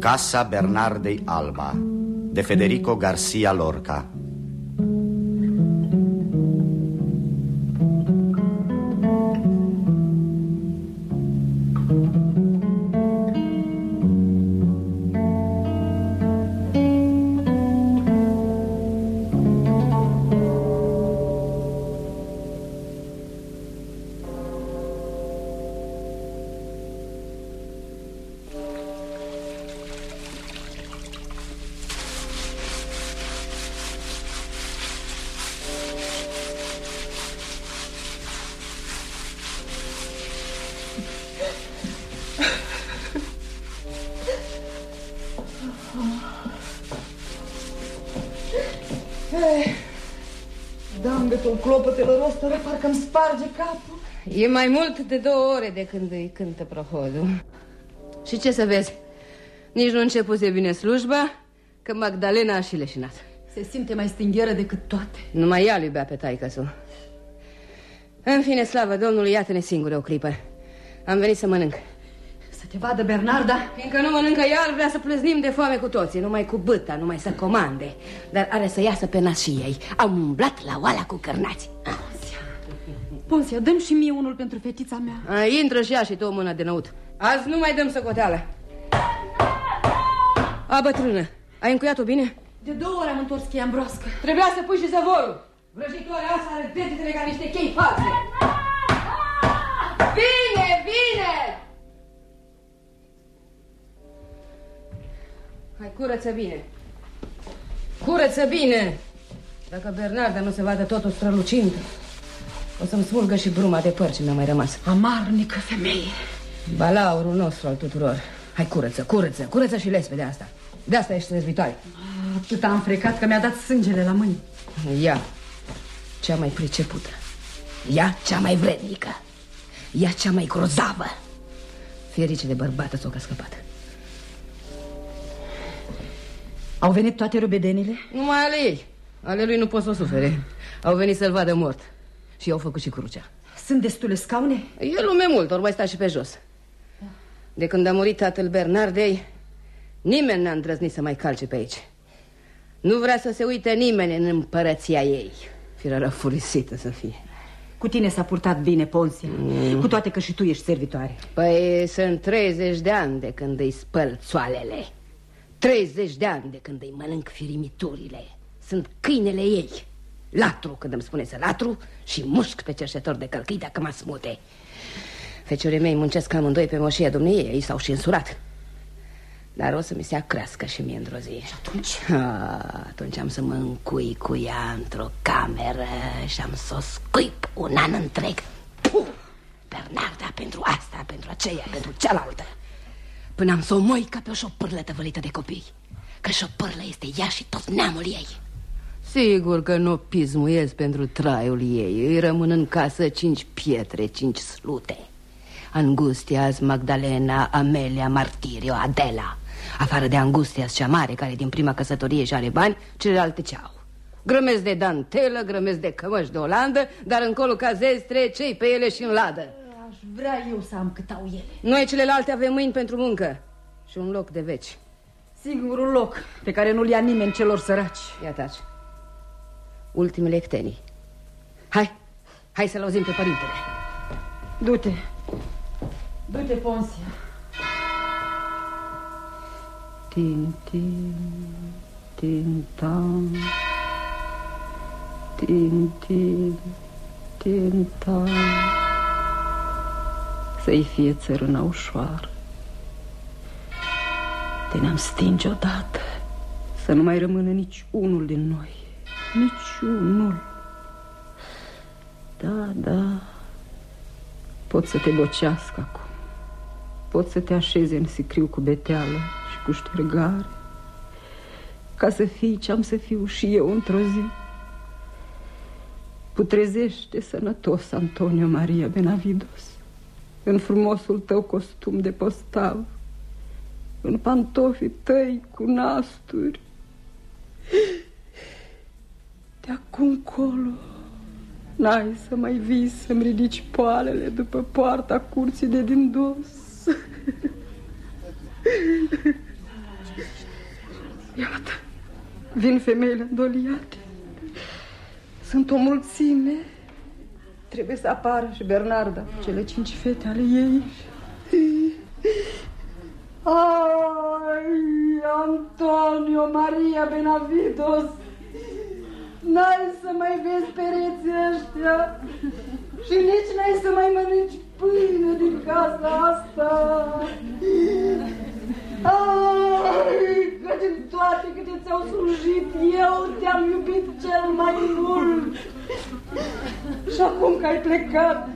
Casa Bernardei Alba de Federico Garcia Lorca E mai mult de două ore de când îi cântă prohodul. Și ce să vezi? Nici nu începuse bine slujba, că Magdalena a și leșinat. Se simte mai stingheră decât toate. Numai ea iubea pe taică -su. În fine, slavă Domnului, iată-ne singure o clipă. Am venit să mănânc. Să te vadă, Bernarda? Fiindcă nu mănâncă iar, vrea să plăznim de foame cu toții, numai cu băta, numai să comande. Dar are să iasă pe nas și ei. Am umblat la oala cu cărnați. Ponsia, Ponsia, dăm și mie unul pentru fetița mea. A, intră și ea și tu o mână de năut. Azi nu mai dăm socoteală. A, bătrână, ai încuiat-o bine? De două ori am întors cheia broască. Trebuia să pui și zăvorul. Vrăjitoarea asta are degetele ca niște chei false. Bine, bine! Hai, curăță bine. Curăță bine! Dacă Bernarda nu se vadă totul strălucind, o să-mi smulgă și bruma de păr ce mi-a mai rămas. Amarnică femeie. Balaurul nostru al tuturor. Hai, curăță, curăță, curăță și lespe de asta. De asta ești trezvitoare. Atât am frecat că mi-a dat sângele la mâini. Ea, cea mai pricepută. Ea, cea mai vrednică. Ea, cea mai grozavă. Ferice de bărbată s-o că scăpat. Au venit toate rubedenile? Numai ale ei. Ale lui nu pot să o sufere. Au venit să-l vadă mort. Și i-au făcut și crucea. Sunt destule scaune? E lume mult, ori mai sta și pe jos. De când a murit tatăl Bernardei, nimeni n-a îndrăznit să mai calce pe aici. Nu vrea să se uite nimeni în împărăția ei. Firea răfurisită să fie. Cu tine s-a purtat bine, Ponsia mm. Cu toate că și tu ești servitoare Păi sunt 30 de ani de când îi spăl țoalele 30 de ani de când îi mănânc firimiturile Sunt câinele ei Latru când îmi spune să latru Și mușc pe cerșetor de călcâi dacă mă smute. Feciorii mei muncesc amândoi pe moșia dumneiei Ei s-au și însurat. Dar o să mi se acrească și mie într-o zi. Și atunci? A, atunci am să mă încui cu ea într-o cameră Și am să o scuip un an întreg. Puh! Bernarda pentru asta, pentru aceea, pentru cealaltă. Până am să o moi ca pe o șopârlă tăvălită de copii. Că șopârlă este ea și tot neamul ei Sigur că nu pismuiesc pentru traiul ei. Îi rămân în casă cinci pietre, cinci slute. Angustias, Magdalena, Amelia, Martirio, Adela. Afară de Angustias cea mare Care din prima căsătorie și are bani Celelalte ce au? Grămesc de dantelă, grămesc de cămăși de Olandă Dar încolo ca zestre, cei pe ele și în ladă. Aș vrea eu să am cât au ele. Noi celelalte avem mâini pentru muncă Și un loc de veci. Singurul loc pe care nu-l ia nimeni celor săraci. Ia taci Ultimele ectenii. Hai, hai să-l auzim pe părintele. Du-te. Du-te, Ponsia Tin, tin, tin, tan Tin, tin, tin, tan Să-i fie țărâna ușoară. Te ne-am stinge odată. Să nu mai rămână nici unul din noi Nici unul Da, da. Pot să te bocească acum. Pot să te așeze în sicriu cu beteală și cu ștergare. Ca să fii ce-am să fiu și eu într-o zi. Putrezește sănătos, Antonio Maria Benavidos În frumosul tău costum de postav În pantofii tăi cu nasturi De acum colo N-ai să mai vii să-mi ridici poalele după poarta curții de din dos. Iată, vin femeile îndoliate. Sunt o mulțime. Trebuie să apară și Bernarda, cele cinci fete ale ei. Ai, Antonio Maria Benavidos, n-ai să mai vezi pereții ăștia și nici n-ai să mai mănânci pâine din casa asta. Ai, că din toate câte ți-au slujit, eu te-am iubit cel mai mult. Și acum că ai plecat,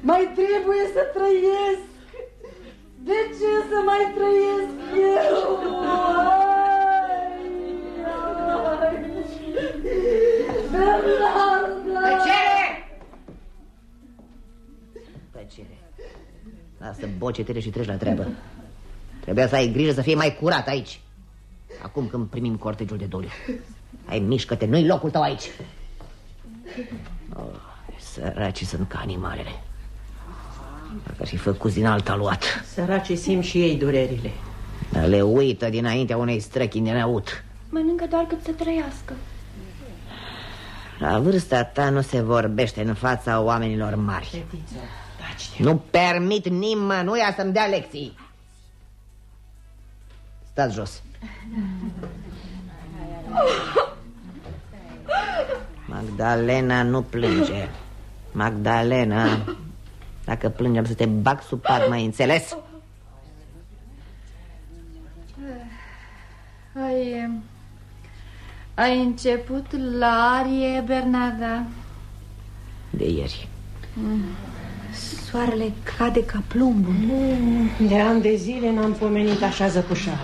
mai trebuie să trăiesc. De ce să mai trăiesc eu? Ai, ai. Bernarda! Tăcere! Tăcere. Lasă bocetele și treci la treabă. Trebuia să ai grijă să fie mai curat aici. Acum când primim cortegiul de doliu. Hai, mișcă-te, nu-i locul tău aici. Oh, săracii sunt ca animalele. Dacă ar fi făcut din alt aluat. Săracii simt și ei durerile. Dar le uită dinaintea unei străchini de neaut. Mănâncă doar cât să trăiască. La vârsta ta nu se vorbește în fața oamenilor mari. Nu permit nimănuia să-mi dea lecții. Stați jos. Magdalena nu plânge. Magdalena, dacă plângem să te bag sub pat, mai înțeles? Ai, ai început la arie, Bernarda? De ieri. Soarele cade ca plumbul. De ani de zile n-am pomenit așa zăpușală.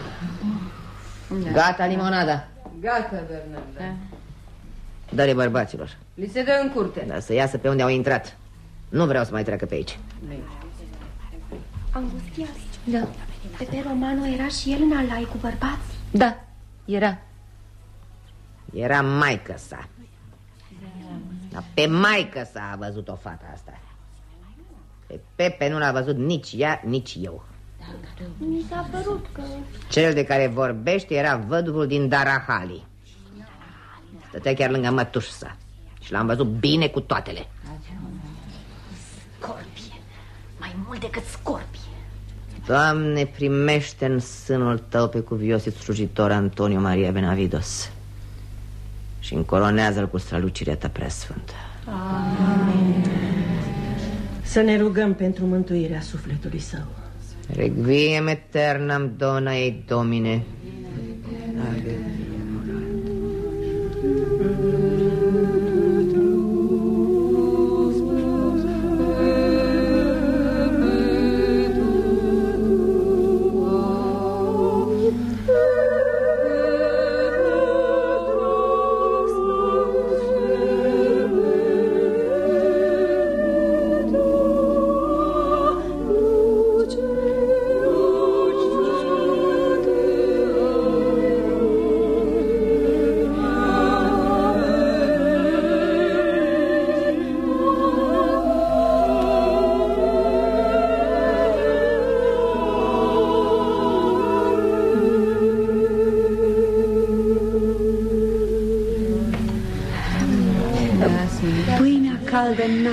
Gata limonada. Gata, Bernarda. Dă-le bărbaților. Li se dă în curte. Dar să iasă pe unde au intrat. Nu vreau să mai treacă pe aici. Angustias. Da. Pepe Romano era și el în alai cu bărbați? Da, era. Era maică sa. Dar pe maică sa a văzut o fată asta. Pe Pepe nu l-a văzut nici ea, nici eu. Mi s-a părut că... Cel de care vorbește era văduvul din Darahali. Stătea chiar lângă mătuș sa. Și l-am văzut bine cu toatele. Scorpie. Mai mult decât scorpie. Doamne, primește în sânul tău pe cuviosit slujitor Antonio Maria Benavidos și încoronează-l cu strălucirea ta preasfântă. Să ne rugăm pentru mântuirea sufletului său. Requiem eternam dona ei domine. Pâinea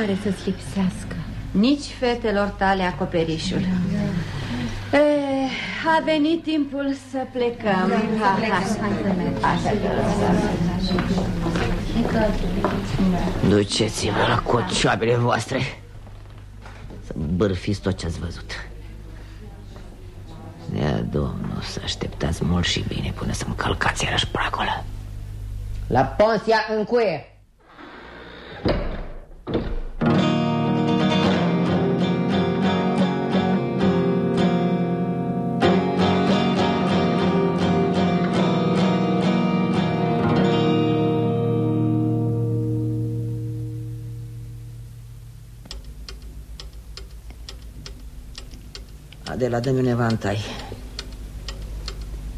caldă n-are să-ți lipsească. Nici fetelor tale acoperișul. E, a venit timpul să plecăm. Ha, ha. Duceți-vă la cocioabele voastre Să bârfiți tot ce ați văzut Ia, domnul, să așteptați mult și bine Până să-mi călcați iarăși pracolă La Ponsia în cuie Adela, dă-mi un evantai.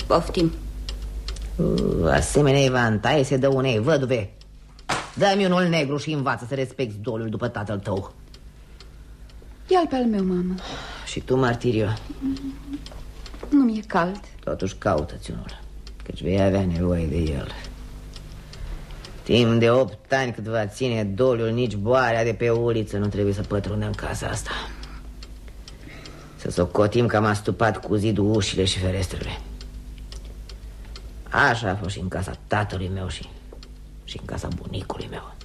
Poftim. Uh, Asemenea evantai se dă unei văduve. Dă-mi unul negru și învață să respecti dolul după tatăl tău. Ia-l pe al meu, mamă. Și tu, Martirio Nu mi-e cald. Totuși caută-ți unul Căci vei avea nevoie de el. Timp de opt ani cât va ține doliul Nici boarea de pe uliță nu trebuie să pătrundă în casa asta Să socotim că am astupat cu zidul ușile și ferestrele. Așa a fost și în casa tatălui meu și, și în casa bunicului meu.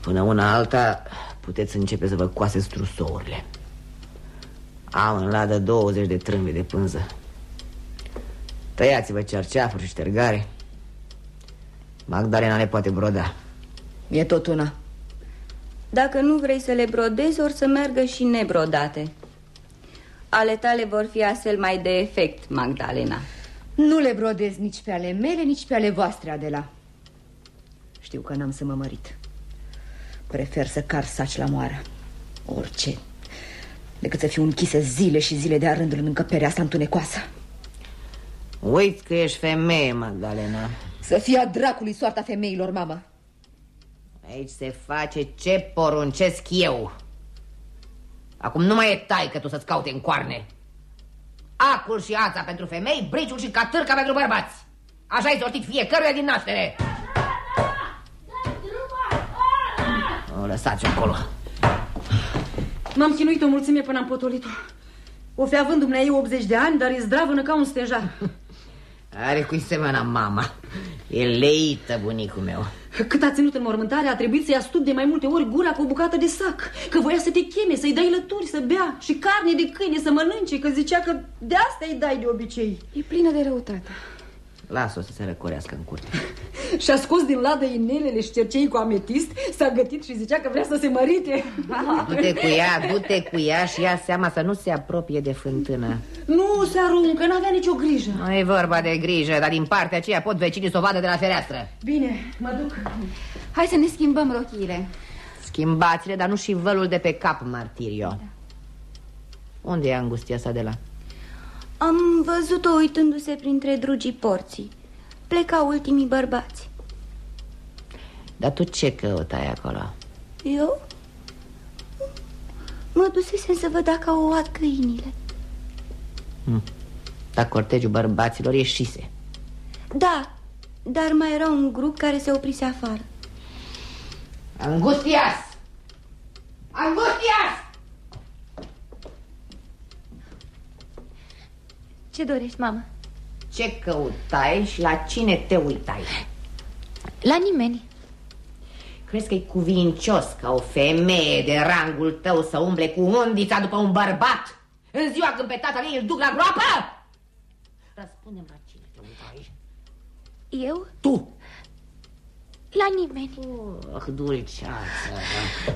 Până una alta puteți începe să vă coaseți trusourile Am în ladă 20 de trâmbi de pânză. Tăiați-vă cerceafuri și ștergare. Magdalena le poate broda. E tot una Dacă nu vrei să le brodezi, or să meargă și nebrodate. Ale tale vor fi astfel mai de efect, Magdalena. Nu le brodez nici pe ale mele, nici pe ale voastre, Adela. Știu că n-am să mă mărit. Prefer să car saci la moară. Orice. Decât să fiu închisă zile și zile de-a rândul în încăperea asta întunecoasă. Uiți că ești femeie, Magdalena. Să fie a dracului soarta femeilor, mamă Aici se face ce poruncesc eu. Acum nu mai e tai că tu să-ți caute în coarne. Acul și ața pentru femei, briciul și catârca pentru bărbați. Așa ai sortit fiecăruia din naștere. O lăsați acolo. M-am chinuit o mulțime până am potolit-o. O fi având dumneai 80 de ani, dar e zdravână ca un stejar. Are cu-i semăna mama. E leită bunicul meu Cât a ținut în mormântare, a trebuit să-i astup de mai multe ori gura cu o bucată de sac. Că voia să te cheme, să-i dai lături, să bea Și carne de câine să mănânce Că zicea că de asta îi dai de obicei. E plină de răutate Las-o să se răcorească în curte. Și-a scos din ladă inelele și cercei cu ametist S-a gătit și zicea că vrea să se mărite. Du-te cu ea, du-te cu ea și ia seama să nu se apropie de fântână. Nu se aruncă, n-avea nicio grijă. Nu e vorba de grijă, dar din partea aceea pot vecinii să o vadă de la fereastră. Bine, mă duc. Hai să ne schimbăm rochiile. Schimbați-le, dar nu și vălul de pe cap, Martirio. Da. Unde e angustia sa de la? Am văzut-o uitându-se printre drugii porții Pleca ultimii bărbați Dar tu ce căutai acolo? Eu? Mă dusesem să văd dacă au luat câinile hm. Dar cortegiul bărbaților ieșise Da, dar mai era un grup care se oprise afară Angustias! Angustias! Ce dorești, mamă? Ce căutai și la cine te uitai? La nimeni Crezi că e cuvincios ca o femeie de rangul tău să umble cu undița după un bărbat? În ziua când pe tata ei îl duc la groapă? Răspunde-mi la cine te uitai? Eu? Tu! La nimeni Oh, dulceață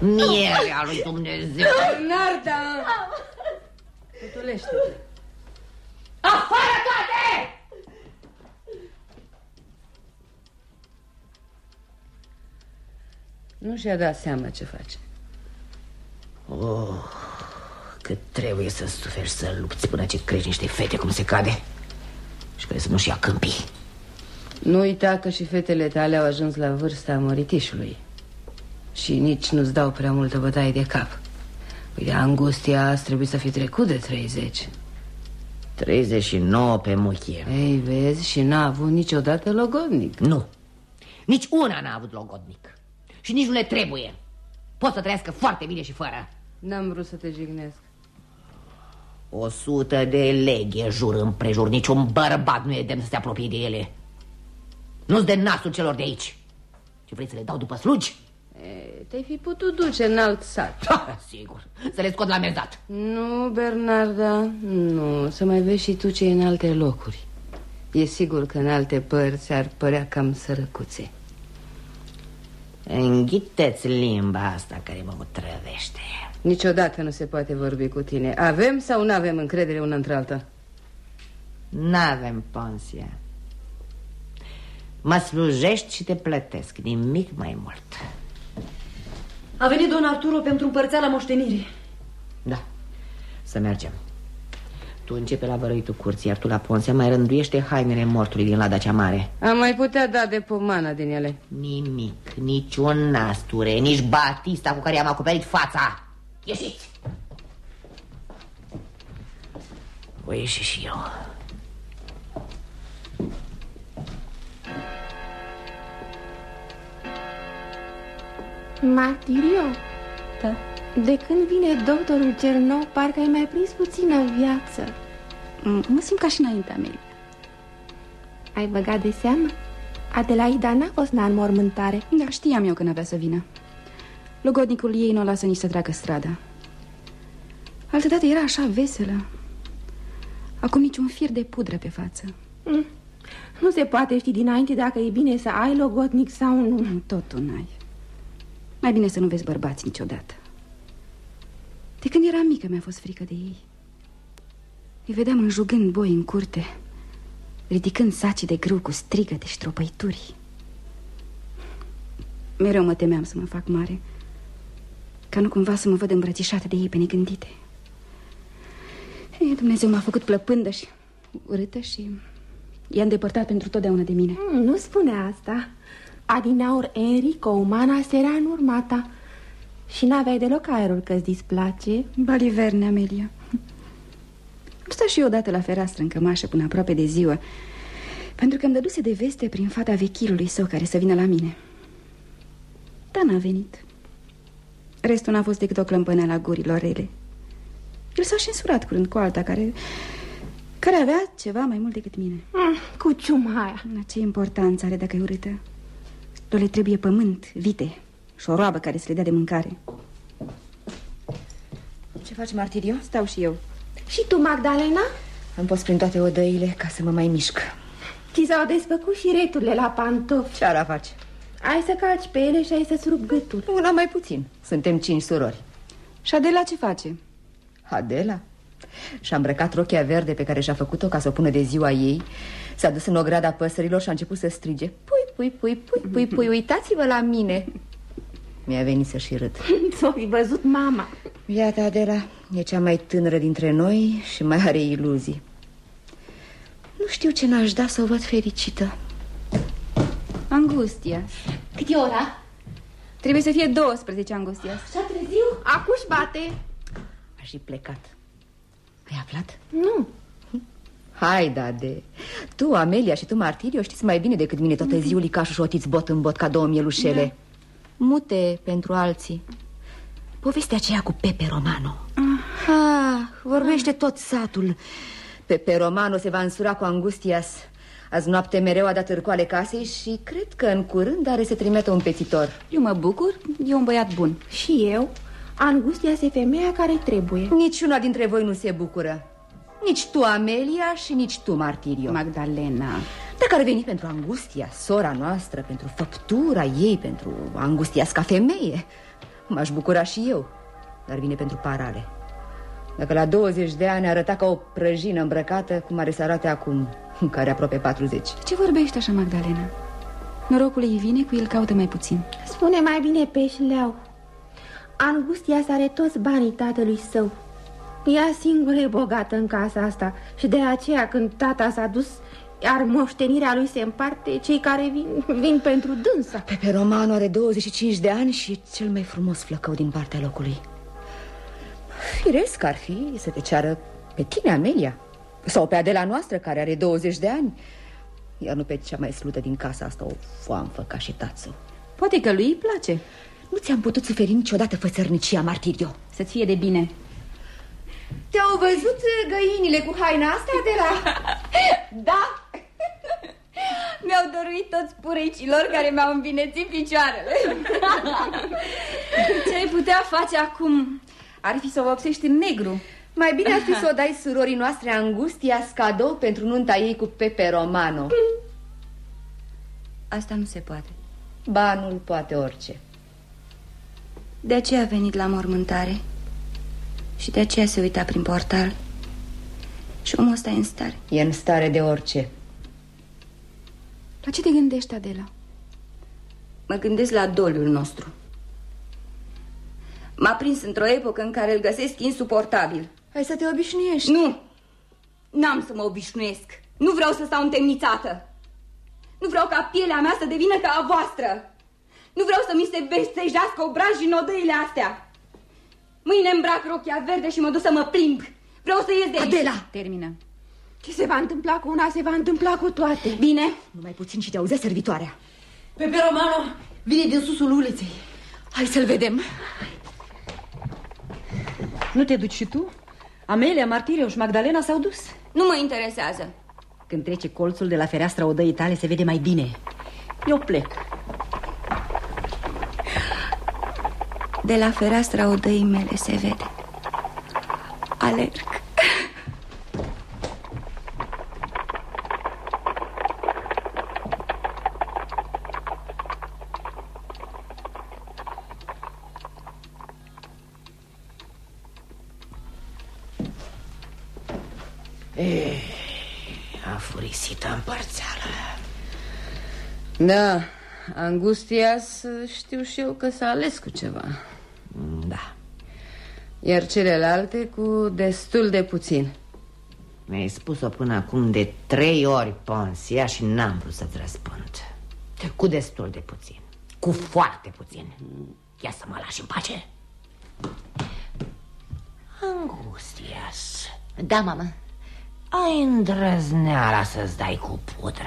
Mierea lui Dumnezeu Narda! Putulește-te Afară toate! Nu și-a dat seama ce face. Oh, cât trebuie să suferi să lupți până ce crești niște fete cum se cade. Și care să nu-și ia câmpii. Nu uita că și fetele tale au ajuns la vârsta măritișului Și nici nu-ți dau prea multă bătaie de cap. Uite, angustia azi trebuie să fi trecut de 30 39 pe muchie. Ei, vezi, și n-a avut niciodată logodnic. Nu, nici una n-a avut logodnic. Și nici nu le trebuie. Pot să trăiască foarte bine și fără. N-am vrut să te jignesc. O sută de leghe jur împrejur. Niciun bărbat nu e demn să se apropie de ele. Nu-ți de nasul celor de aici. Ce vrei să le dau după slugi? Te-ai fi putut duce în alt sat. Ha, Sigur, să le scot la mezat Nu, Bernarda, nu. Să mai vezi și tu ce în alte locuri. E sigur că în alte părți ar părea cam sărăcuțe. Înghiteți limba asta care mă trăvește Niciodată nu se poate vorbi cu tine. Avem sau nu avem încredere una între alta? N-avem, Ponsia. Mă slujești și te plătesc Nimic mai mult A venit don Arturo pentru împărțeala moștenirii. Da, să mergem. Tu începe la vărăitul curții, iar tu la ponse mai rânduiește hainele mortului din lada cea mare. Am mai putea da de pomana din ele. Nimic, niciun nasture, nici batista cu care i-am acoperit fața. Ieșiți! Voi ieși și eu Martirio? Da? De când vine doctorul cel nou, parcă ai mai prins puțină viață. Mă simt ca și înaintea mea Ai băgat de seamă? Adelaida n-a fost la înmormântare. Da, știam eu că n-avea să vină. Logodnicul ei nu o lasă nici să treacă strada Altădată era așa veselă. Acum niciun fir de pudră pe față. Mm. Nu se poate ști dinainte dacă e bine să ai logodnic sau nu. Mm, Tot tu n-ai Mai bine să nu vezi bărbați niciodată. De când eram mică mi-a fost frică de ei. Îi vedeam înjugând boi în curte Ridicând saci de grâu cu strigăte și ștropăituri. Mereu mă temeam să mă fac mare Ca nu cumva să mă văd îmbrățișată de ei pe negândite Ei, Dumnezeu m-a făcut plăpândă și urâtă și i-a îndepărtat pentru totdeauna de mine. Mm, Nu spune asta Adinaur Enrico, umana, era în urmata. Și n-aveai deloc aerul că-ți displace. Baliverne, Amelia. Am stat și eu odată la fereastră în cămașă până aproape de ziua Pentru că îmi dăduse de veste prin fata vechilului său care să vină la mine. Dar n-a venit. Restul n-a fost decât o clămpăneală a gurilor rele. El s-a și însurat curând cu alta care... Care avea ceva mai mult decât mine. Mm, Cu ciuma aia Ce importanță are dacă e urâtă le trebuie pământ, vite și o roabă care să le dea de mâncare Ce faci, Martirio? Stau și eu Și tu, Magdalena? Am fost prin toate odăile ca să mă mai mișc Ți s-au desfăcut și returile la pantofi Ce ar face? Ai să calci pe ele și ai să-ți rup gâtul Una mai puțin, suntem cinci surori Și Adela ce face? Adela? Și-a îmbrăcat rochia verde pe care și-a făcut-o ca să o pună de ziua ei S-a dus în ograda păsărilor și a început să strige Pui, pui, pui, pui, pui, pui, uitați-vă la mine. Mi-a venit să și râd. S-o fi văzut mama. Iată, Adela, e cea mai tânără dintre noi și mai are iluzii. Nu știu ce n-aș da să o văd fericită. Angustia. Cât e ora? Trebuie să fie 12, Angustia. Și-a târziu? Acuși bate. Aș fi plecat. Ai aflat? Nu Hai, Dade. Tu, Amelia și tu, Martirio, știți mai bine decât mine toată ziulica și șotiți bot în bot ca două mielușele. Da. Mute pentru alții. Povestea aceea cu Pepe Romano. Ah. Ah, Vorbește tot satul. Pepe Romano se va însura cu Angustias. Azi noapte mereu a dat târcoale casei și cred că în curând are să trimită un pețitor Eu mă bucur, e un băiat bun. Și eu? Angustias e femeia care trebuie. Niciuna dintre voi nu se bucură nici tu, Amelia, și nici tu, Martirio. Magdalena. Dacă ar veni pentru Angustia, sora noastră Pentru făptura ei, pentru Angustia ca femeie M-aș bucura și eu. Dar vine pentru parale. Dacă la 20 de ani arăta ca o prăjină îmbrăcată Cum are să arate acum, care aproape 40 Ce vorbești așa, Magdalena? Norocul ei vine, cu el caută mai puțin. Spune mai bine pe șleau Angustia are toți banii tatălui său ea singură e bogată în casa asta și de aceea când tata s-a dus, iar moștenirea lui se împarte, cei care vin, vin pentru dânsa. Pepe Romano are 25 de ani și e cel mai frumos flăcău din partea locului. Firesc ar fi să te ceară pe tine, Amelia, sau pe Adela noastră, care are 20 de ani, iar nu pe cea mai slută din casa asta, o foamfă ca și tață. Poate că lui îi place. Nu ți-am putut suferi niciodată fățărnicia, Martirio. Să-ți fie de bine. Te-au văzut găinile cu haina asta de la... Da! Mi-au dăruit toți purecilor care mi-au învinețit picioarele. Ce ai putea face acum? Ar fi să o vopsești în negru. Mai bine ar fi să o dai surorii noastre Angustia cadou pentru nunta ei cu Pepe Romano. Asta nu se poate. Banul poate orice. De aceea a venit la mormântare. Și de aceea se uita prin portal Și omul ăsta e în stare E în stare de orice La ce te gândești, Adela? Mă gândesc la doliul nostru M-a prins într-o epocă în care îl găsesc insuportabil Hai să te obișnuiești Nu! N-am să mă obișnuiesc. Nu vreau să stau întemnițată. Nu vreau ca pielea mea să devină ca a voastră. Nu vreau să mi se vestejească obrajii în odăile astea. Mâine îmbrac rochia verde și mă duc să mă plimb. Vreau să ies de aici. Adela! Termină. Ce se va întâmpla cu una, se va întâmpla cu toate. Bine. Numai puțin și te auzea servitoarea. Pepe Romano vine din susul uliței. Hai să-l vedem. Nu te duci și tu? Amelia, Martirio și Magdalena s-au dus. Nu mă interesează. Când trece colțul de la fereastra odăii tale, se vede mai bine. Eu plec. De la fereastra odăii mele se vede. Alerg. E, a furisită împărțeală. Da, Angustias știu și eu că s-a ales cu ceva Da. Iar celelalte cu destul de puțin. Mi-ai spus-o până acum de trei ori, Ponsia, și n-am vrut să-ți răspund. Cu destul de puțin. Cu foarte puțin. Ia să mă lași în pace. Angustias. Da, mamă. Ai îndrăzneala să-ți dai cu pudră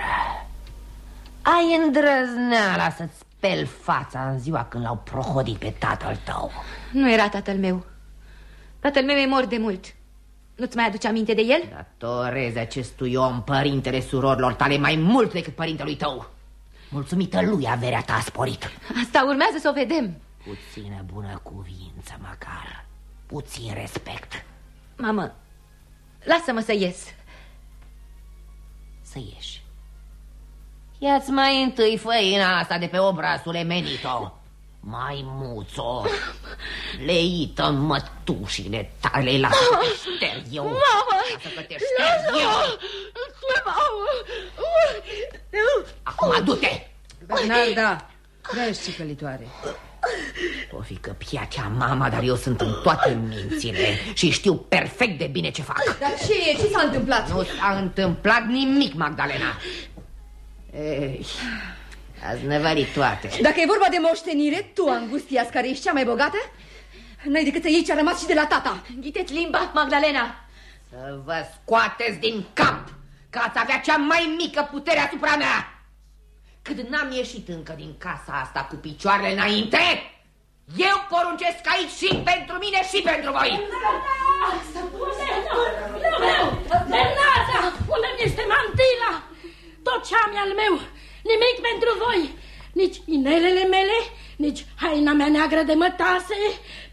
Ai îndrăzneala să-ți speli fața în ziua când l-au prohodit pe tatăl tău. Nu era tatăl meu. Tatăl meu e mort de mult. Nu-ți mai aduce aminte de el? Datorezi acestui om părintele surorilor tale mai mult decât părintelui tău. Mulțumită lui averea ta a sporit. Asta urmează să o vedem. Puțină bună cuvință măcar. Puțin respect. Mamă, lasă-mă să ies. Să ieși Ia-ți mai întâi făina asta de pe obrasul emenito Mai muțo. Leită mătușile tale Lasă că te șterg eu. Mama! Lasă că te șterg eu. Acum du-te. Bernarda, crești cicălitoare O fi că piacea mama, dar eu sunt în toate mințile Și știu perfect de bine ce fac. Dar ce e? Ce s-a întâmplat? Nu s-a întâmplat nimic, Magdalena Ei, ați nevărit toate. Dacă e vorba de moștenire, tu, Angustias, care ești cea mai bogată, n-ai decât să iei ce a rămas și de la tata. Ghiteți limba, Magdalena. Să vă scoateți din cap Că ați avea cea mai mică putere asupra mea. Cât n-am ieșit încă din casa asta cu picioarele înainte Eu poruncesc aici și pentru mine și pentru voi. Bernarda, unde mi este mantila? Tot ce am e al meu, nimic pentru voi. Nici inelele mele, nici haina mea neagră de mătase,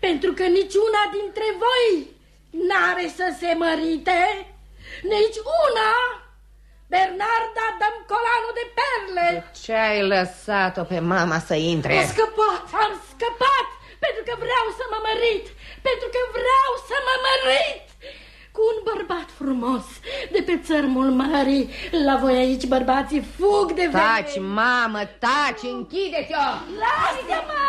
pentru că niciuna dintre voi n-are să se mărite, nici una. Bernarda, dăm colanul de perle. Ce ai lăsat-o pe mama să intre? Am scăpat, am scăpat, pentru că vreau să mă mărit, pentru că vreau să mă mărit cu un bărbat frumos de pe țărmul mării. La voi aici bărbații fug de femei. Taci, mamă, taci, închide-te-o! Lasă-mă!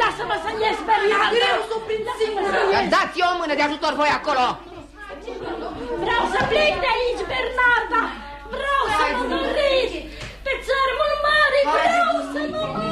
Lasă-mă să ies, Bernarda! Greu să o prind singură! Dați-o o mână de ajutor voi acolo! Vreau să plec de aici, Bernarda! Vreau să mă mărit! Pe țărmul mării vreau să mă mărit!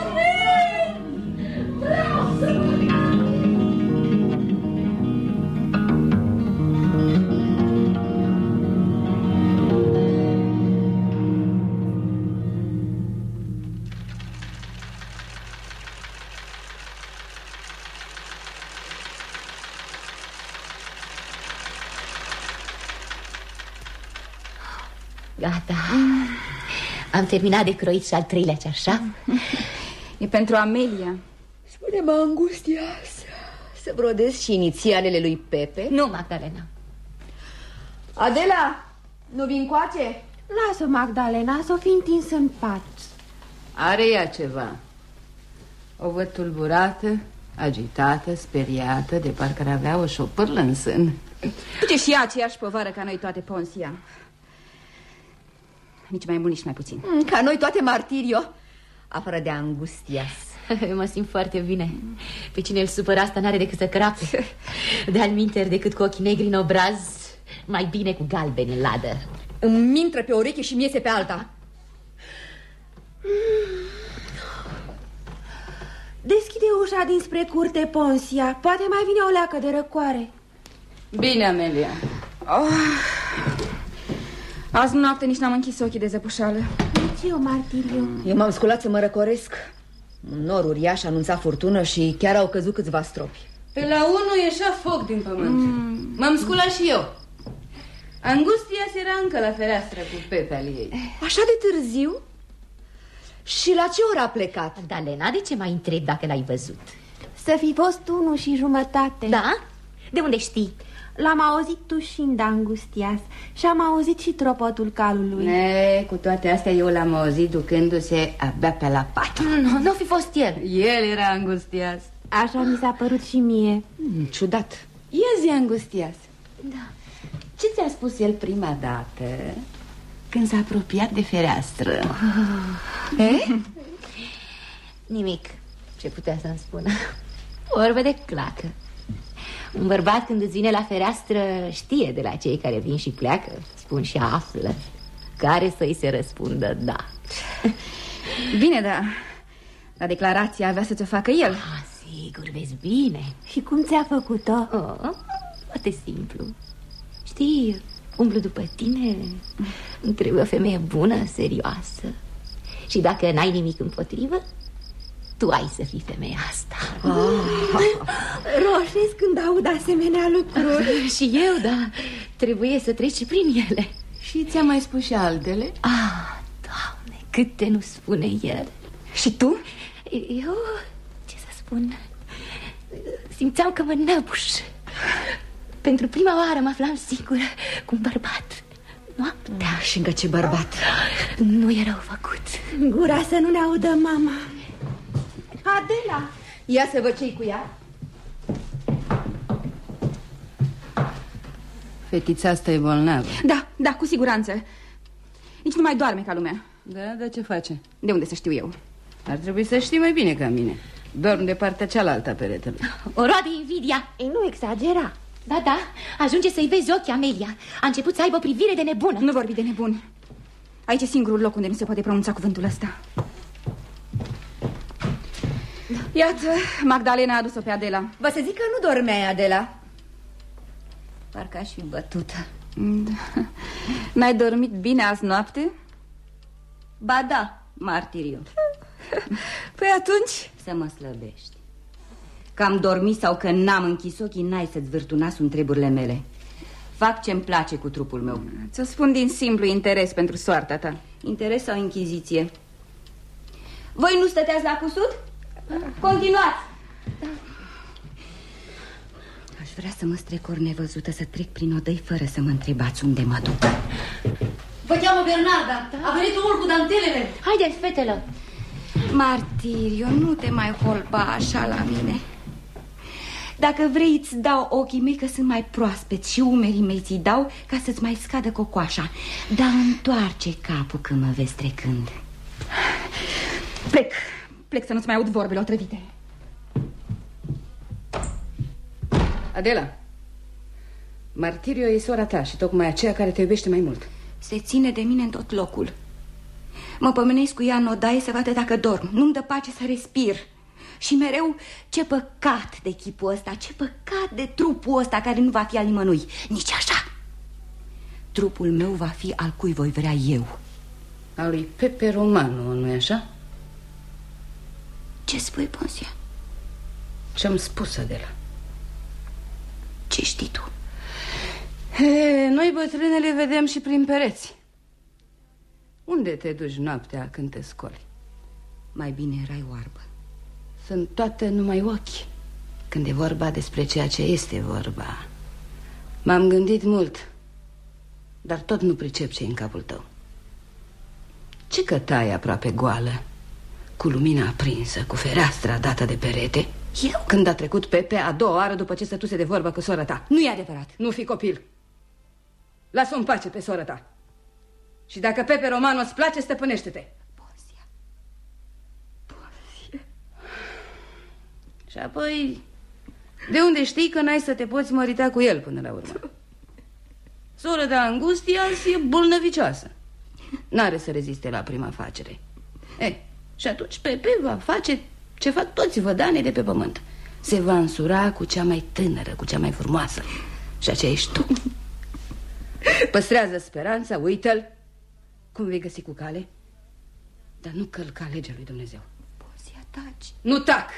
Terminat de croit și al treilea ceașa E pentru Amelia. Spune-mă, Angustias Să brodez și inițialele lui Pepe Nu, Magdalena Adela, nu vin coace? Lasă, Magdalena, să o fi întins în pat. Are ea ceva O văd tulburată, agitată, speriată De parcă ar avea o șopârlă în sân Uite și ea aceeași povară ca noi toate, Ponsia. Nici mai mult, nici mai puțin. Mm, Ca noi toate martirio. Afară de Angustias Mă simt foarte bine. Pe cine îl supără asta n-are decât să crape. De-al minter decât cu ochii negri în obraz Mai bine cu galbeni în ladă. Îmi mintră pe ureche și miese pe alta. Deschide ușa dinspre curte, Ponsia. Poate mai vine o leacă de răcoare. Bine, Amelia. Oh. Azi noapte nici n-am închis ochii de zăpușală Nici eu, Martiriu Eu m-am sculat să mă răcoresc Un nor uriaș anunța furtună și chiar au căzut câțiva stropi Pe la unul ieșea foc din pământ mm. M-am sculat și eu Angustia se era încă la fereastră cu Pepe al ei Așa de târziu? Și la ce oră a plecat? Da, Lena, de ce mai întreb dacă l-ai văzut? Să fi fost unu și jumătate Da? De unde știi? L-am auzit tușind angustias și am auzit și tropotul calului. Ne, Cu toate astea eu l-am auzit ducându-se abia pe la pat. Nu, nu fi fost el. El era angustias. Așa mi s-a părut și mie. Mm, Ciudat. Ia zi angustias. Da. Ce ți-a spus el prima dată când s-a apropiat de fereastră? Oh. Eh? Nimic. Ce putea să-mi spună? Vorbă de clacă un bărbat când îți vine la fereastră știe de la cei care vin și pleacă Spun și află Care să-i se răspundă da. Bine, da. La declarația avea să ți-o facă el. Ah, Sigur, vezi bine. Și cum ți-a făcut-o? Oh, foarte simplu. Știi, umblu după tine Îmi trebuie o femeie bună, serioasă. Și dacă n-ai nimic împotrivă tu ai să fii femeia asta. Ah. Roșesc când aud asemenea lucruri. Și eu, da, trebuie să treci prin ele. Și ți-a mai spus și altele? Ah, doamne, câte nu spune el. Și tu? Eu, ce să spun? Simțeam că mă năbuș. Pentru prima oară mă aflam singură cu un bărbat. Noaptea. Și încă ce bărbat. Nu erau făcut. Gura să nu ne audă mama Adela! Ia să văd ce cu ea. Fetița asta e bolnavă. Da, da, cu siguranță. Nici nu mai doarme ca lumea. Da, dar ce face? De unde să știu eu? Ar trebui să știi mai bine ca mine. Dorm de partea cealaltă a peretelui. O roade invidia. Ei, nu exagera. Da, da, ajunge să-i vezi ochii, Amelia. A început să aibă privire de nebună. Nu vorbi de nebun. Aici e singurul loc unde nu se poate pronunța cuvântul ăsta. Iată, Magdalena a adus-o pe Adela Vă să zic că nu dormeai, Adela Parcă aș fi bătută da. N-ai dormit bine azi noapte? Ba da, martiriu Păi atunci? Să mă slăbești Că am dormit sau că n-am închis ochii N-ai să-ți vârtu nasul întreburile mele Fac ce-mi place cu trupul meu Ți-o spun din simplu interes pentru soarta ta Interes sau închiziție? Voi nu stăteați la cusut? Continuați! Aș vrea să mă strecor nevăzută, să trec prin odăi fără să mă întrebați unde mă duc. Vă cheamă Bernarda. A venit omul cu dantelele. Haideți, fetelă. Martiriu, nu te mai holba așa la mine. Dacă vrei, îți dau ochii mei că sunt mai proaspeți și umerii mei ți dau ca să-ți mai scadă cocoașa. Dar întoarce capul când mă vezi trecând. Plec. Plec să nu-ți mai aud vorbele otrăvite. Adela, Martirio e sora ta și tocmai aceea care te iubește mai mult. Se ține de mine în tot locul. Mă pomenesc cu ea în odaie să vadă dacă dorm. Nu-mi dă pace să respir. Și mereu, ce păcat de chipul ăsta, ce păcat de trupul ăsta care nu va fi al nimănui. Nici așa. Trupul meu va fi al cui voi vrea eu. Al lui Pepe Romano, nu-i așa? Ce spui, Ponsia? Ce-am spus, Adela. Ce știi tu? He, noi bătrânele vedem și prin pereți. Unde te duci noaptea când te scoli? Mai bine erai oarbă. Sunt toate numai ochi când e vorba despre ceea ce este vorba. M-am gândit mult, dar tot nu pricep ce în capul tău. Ce cătai aproape goală? Cu lumina aprinsă, cu fereastra dată de perete Eu? Când a trecut Pepe a doua oară după ce stătuse de vorbă cu sora ta Nu e adevărat Nu fi copil Lasă-o în pace pe sora ta Și dacă Pepe Romano îți place, stăpânește-te Ponsia Ponsia Și apoi, de unde știi că n-ai să te poți mărita cu el până la urmă? Soră de angustia e bolnăvicioasă. N-are să reziste la prima facere. E, și atunci Pepe va face ce fac toți vădanii de pe pământ. Se va însura cu cea mai tânără, cu cea mai frumoasă. Și aceea ești tu. Păstrează speranța, uită-l. Cum vei găsi cu cale? Dar nu călca legea lui Dumnezeu. Poți ataci. Nu tac!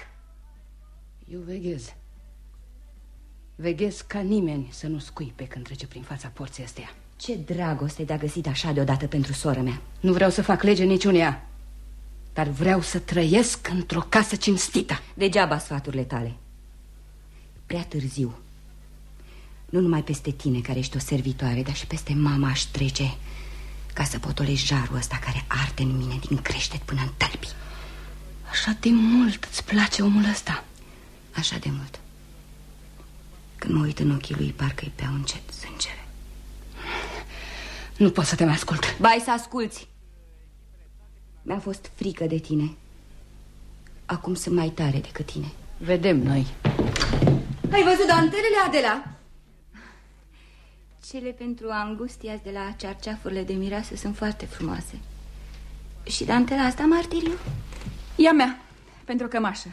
Eu veghez. Veghez ca nimeni să nu scuipe când trece prin fața porții astea. Ce dragoste de-a găsit așa deodată pentru sora mea. Nu vreau să fac lege niciunea, dar vreau să trăiesc într-o casă cinstită. Degeaba sfaturile tale. Prea târziu. Nu numai peste tine, care ești o servitoare, dar și peste mama aș trece ca să potolești jarul ăsta care arde în mine din creștet până în tălpi. Așa de mult îți place omul ăsta? Așa de mult. Când mă uit în ochii lui, parcă-i pe încet sângere. Nu pot să te mai ascult. Bai să asculți. Mi-a fost frică de tine. Acum sunt mai tare decât tine. Vedem noi. Ai văzut dantelele, Adela? Cele pentru angustia de la cearceafurile de mireasă sunt foarte frumoase. Și dantela asta, martiriu? Ea mea, pentru cămașă.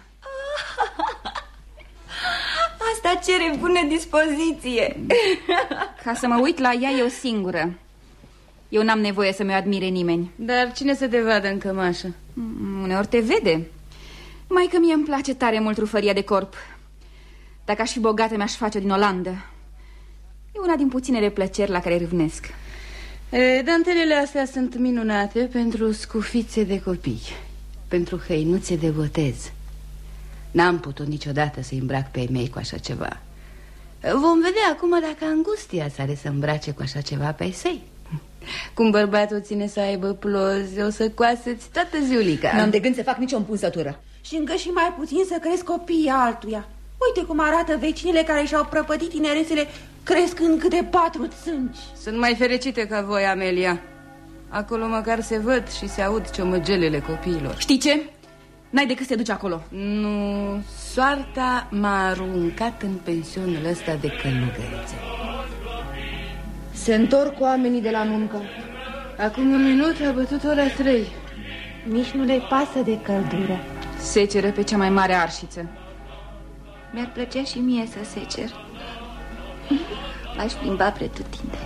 Asta cere bună dispoziție. Ca să mă uit la ea eu singură. Eu n-am nevoie să mi-o admire nimeni. Dar cine să te vadă în cămașă? Mm, uneori te vede. Mai că mie îmi place tare mult rufăria de corp. Dacă aș fi bogată, mi-aș face din Olandă. E una din puținele plăceri la care râvnesc. E, dantelele astea sunt minunate pentru scufițe de copii, pentru hăinuțe de botez. N-am putut niciodată să îmbrac pe ei mei cu așa ceva. Vom vedea acum dacă Angustia s-are să îmbrace cu așa ceva pe ei săi. Cum bărbatul ține să aibă plozi, o să coaseți toată ziulica. Nu am de gând să fac nicio împunsătură. Și încă și mai puțin să cresc copiii altuia. Uite cum arată vecinile care și-au prăpădit tinerețele crescând câte patru țânci. Sunt mai fericite ca voi, Amelia. Acolo măcar se văd și se aud ciomăgelele copiilor. Știi ce? N-ai decât să te duci acolo. Nu, soarta m-a aruncat în pensionul ăsta de călugărețe. Se întorc oamenii de la muncă. Acum un minut a bătut ora trei. Nici nu le pasă de căldură. Seceră pe cea mai mare arșiță. Mi-ar plăcea și mie să secer. M-aș plimba pretutinde.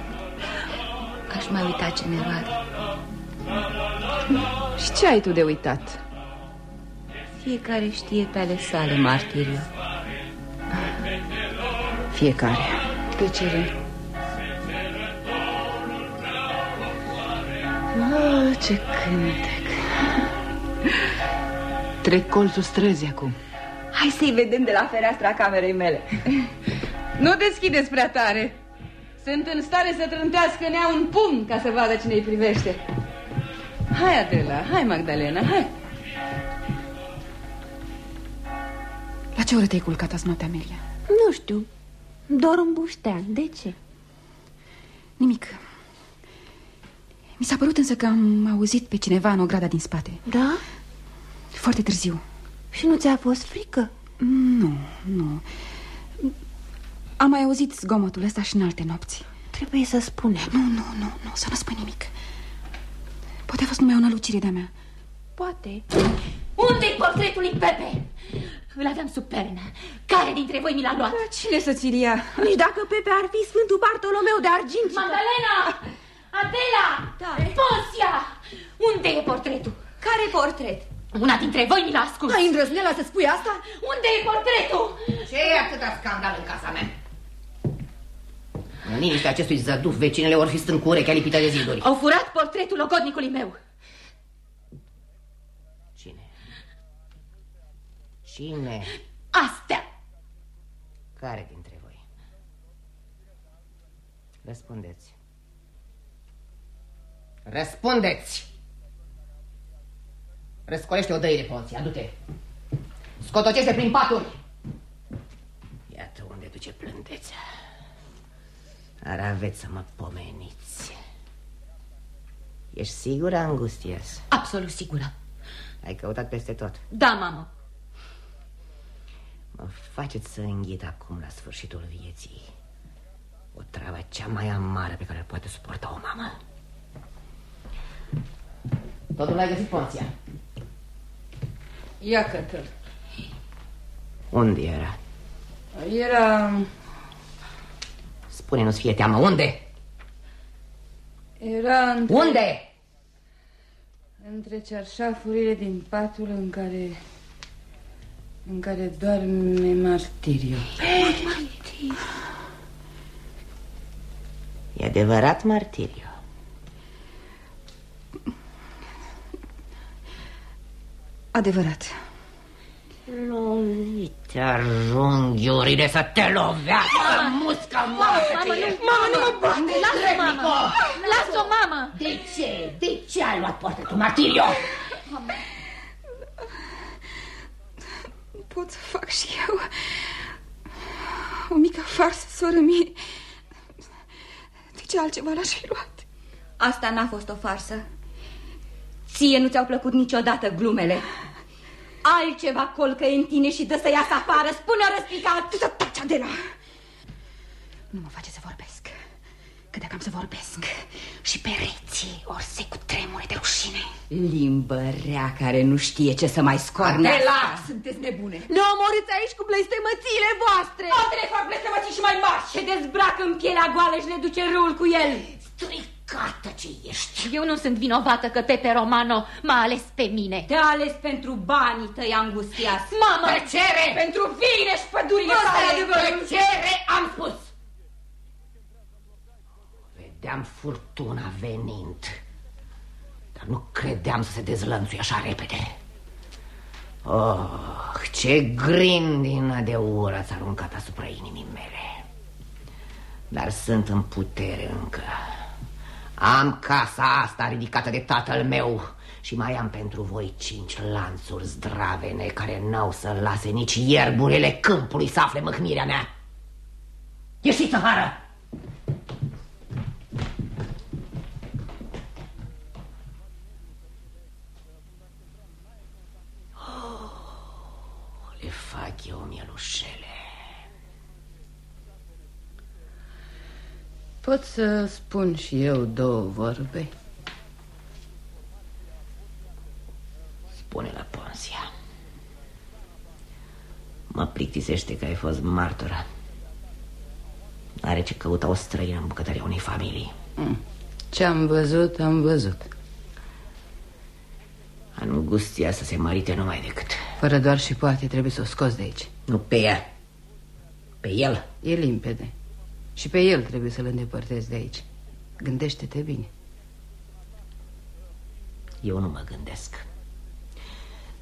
Aș mai uita ce ne roade. Și ce ai tu de uitat? Fiecare știe pe ale sale, martiriu. Fiecare. Tăcere. Oh, ce cântec. Trec colțul străzii acum. Hai să-i vedem de la fereastra camerei mele. Nu deschideți prea tare. Sunt în stare să trântească nea un pumn ca să vadă cine îi privește. Hai, Adela, hai, Magdalena, hai. La ce oră te-ai culcat azi noaptea, Amelia? Nu știu. Dorm buștean. De ce? Nimic. Mi s-a părut însă că am auzit pe cineva în ograda din spate. Da? Foarte târziu. Și nu ți-a fost frică? Nu, nu. Am mai auzit zgomotul ăsta și în alte nopți. Trebuie să spune. Nu, nu, nu, nu, să nu spui nimic. Poate a fost numai o nălucire de-a mea. Poate. Unde-i portretul lui Pepe? Îl aveam sub pernă. Care dintre voi mi l-a luat? Cine să-ți ia? Nici dacă Pepe ar fi Sfântul Bartolomeu de Argint. Magdalena! Adela! Da. Posia! Unde e portretul? Care portret? Una dintre voi mi l-a ascuns. Ai îndrăznela să spui asta? Unde e portretul? Ce e atâta scandal în casa mea? În liniștea acestui zăduf, vecinele vor fi stând cu urechea lipită de ziduri. Au furat portretul logodnicului meu. Cine? Cine? Astea! Care dintre voi? Răspundeți. Răspundeți! Răscolește odăile, Ponții, adu-te! Scotocește prin paturi! Iată unde duce plândețea. Ar aveți să mă pomeniți. Ești sigură, Angustias? Absolut sigură. Ai căutat peste tot. Da, mamă. Mă faceți să înghit acum la sfârșitul vieții. O travă cea mai amară pe care o poate suporta o mamă. Totul l-ai găsit, Ponția? Ia că Unde era? Era... Spune, nu-ți fie teamă, unde? Era între... Unde? Între cearșafurile din patul în care... În care doarme martiriu. Martiriu. E adevărat, martiriu. Adevărat. Lovite ajunghiurile să te lovească, muscă moartă Mamă, ce nu, ești. mamă, nu mă bate, lasă-o, mamă. Lasă-o, mamă. De ce? De ce ai luat poartă tu, martirio? Pot să fac și eu o mică farsă, soră mie. De ce altceva l-aș fi luat? Asta n-a fost o farsă. Ție nu ți-au plăcut niciodată glumele. Altceva colcă în tine și dă să iasă afară. Spune-o răspicat! Tu să taci, Adela! Nu mă face să vorbesc. Că dacă am să vorbesc și pereții or se cu tremure de rușine. Limbă rea care nu știe ce să mai scoarne. Adela! Sunteți nebune! Ne omorâți aici cu blestemățiile voastre! Altele fac blestemății și mai mari! Se dezbracă în pielea goală și le duce râul cu el! Stricată ce ești! Eu nu sunt vinovată că Pepe Romano m-a ales pe mine. Te-a ales pentru banii tăi, Angustias. Mamă! Tăcere! Pentru vine și pădurile Ăsta tale! e adevărul! Tăcere, am spus! Vedeam furtuna venind, dar nu credeam să se dezlănțuie așa repede. Oh, ce grindină de ură ți-a aruncat asupra inimii mele. Dar sunt în putere încă. Am casa asta ridicată de tatăl meu și mai am pentru voi cinci lanțuri zdravene care n-au să lase nici ierburile câmpului să afle mâhnirea mea. Ieșiți afară! Le fac eu mielușele. Pot să spun și eu două vorbe? Spune la Ponsia. Mă plictisește că ai fost martoră. Are ce căuta o străină în bucătăria unei familii. Mm. Ce-am văzut, am văzut. Angustia să se mărite numai decât. Fără doar și poate trebuie să o scoți de aici. Nu pe ea. Pe el. E limpede. Și pe el trebuie să-l îndepărtezi de aici. Gândește-te bine. Eu nu mă gândesc.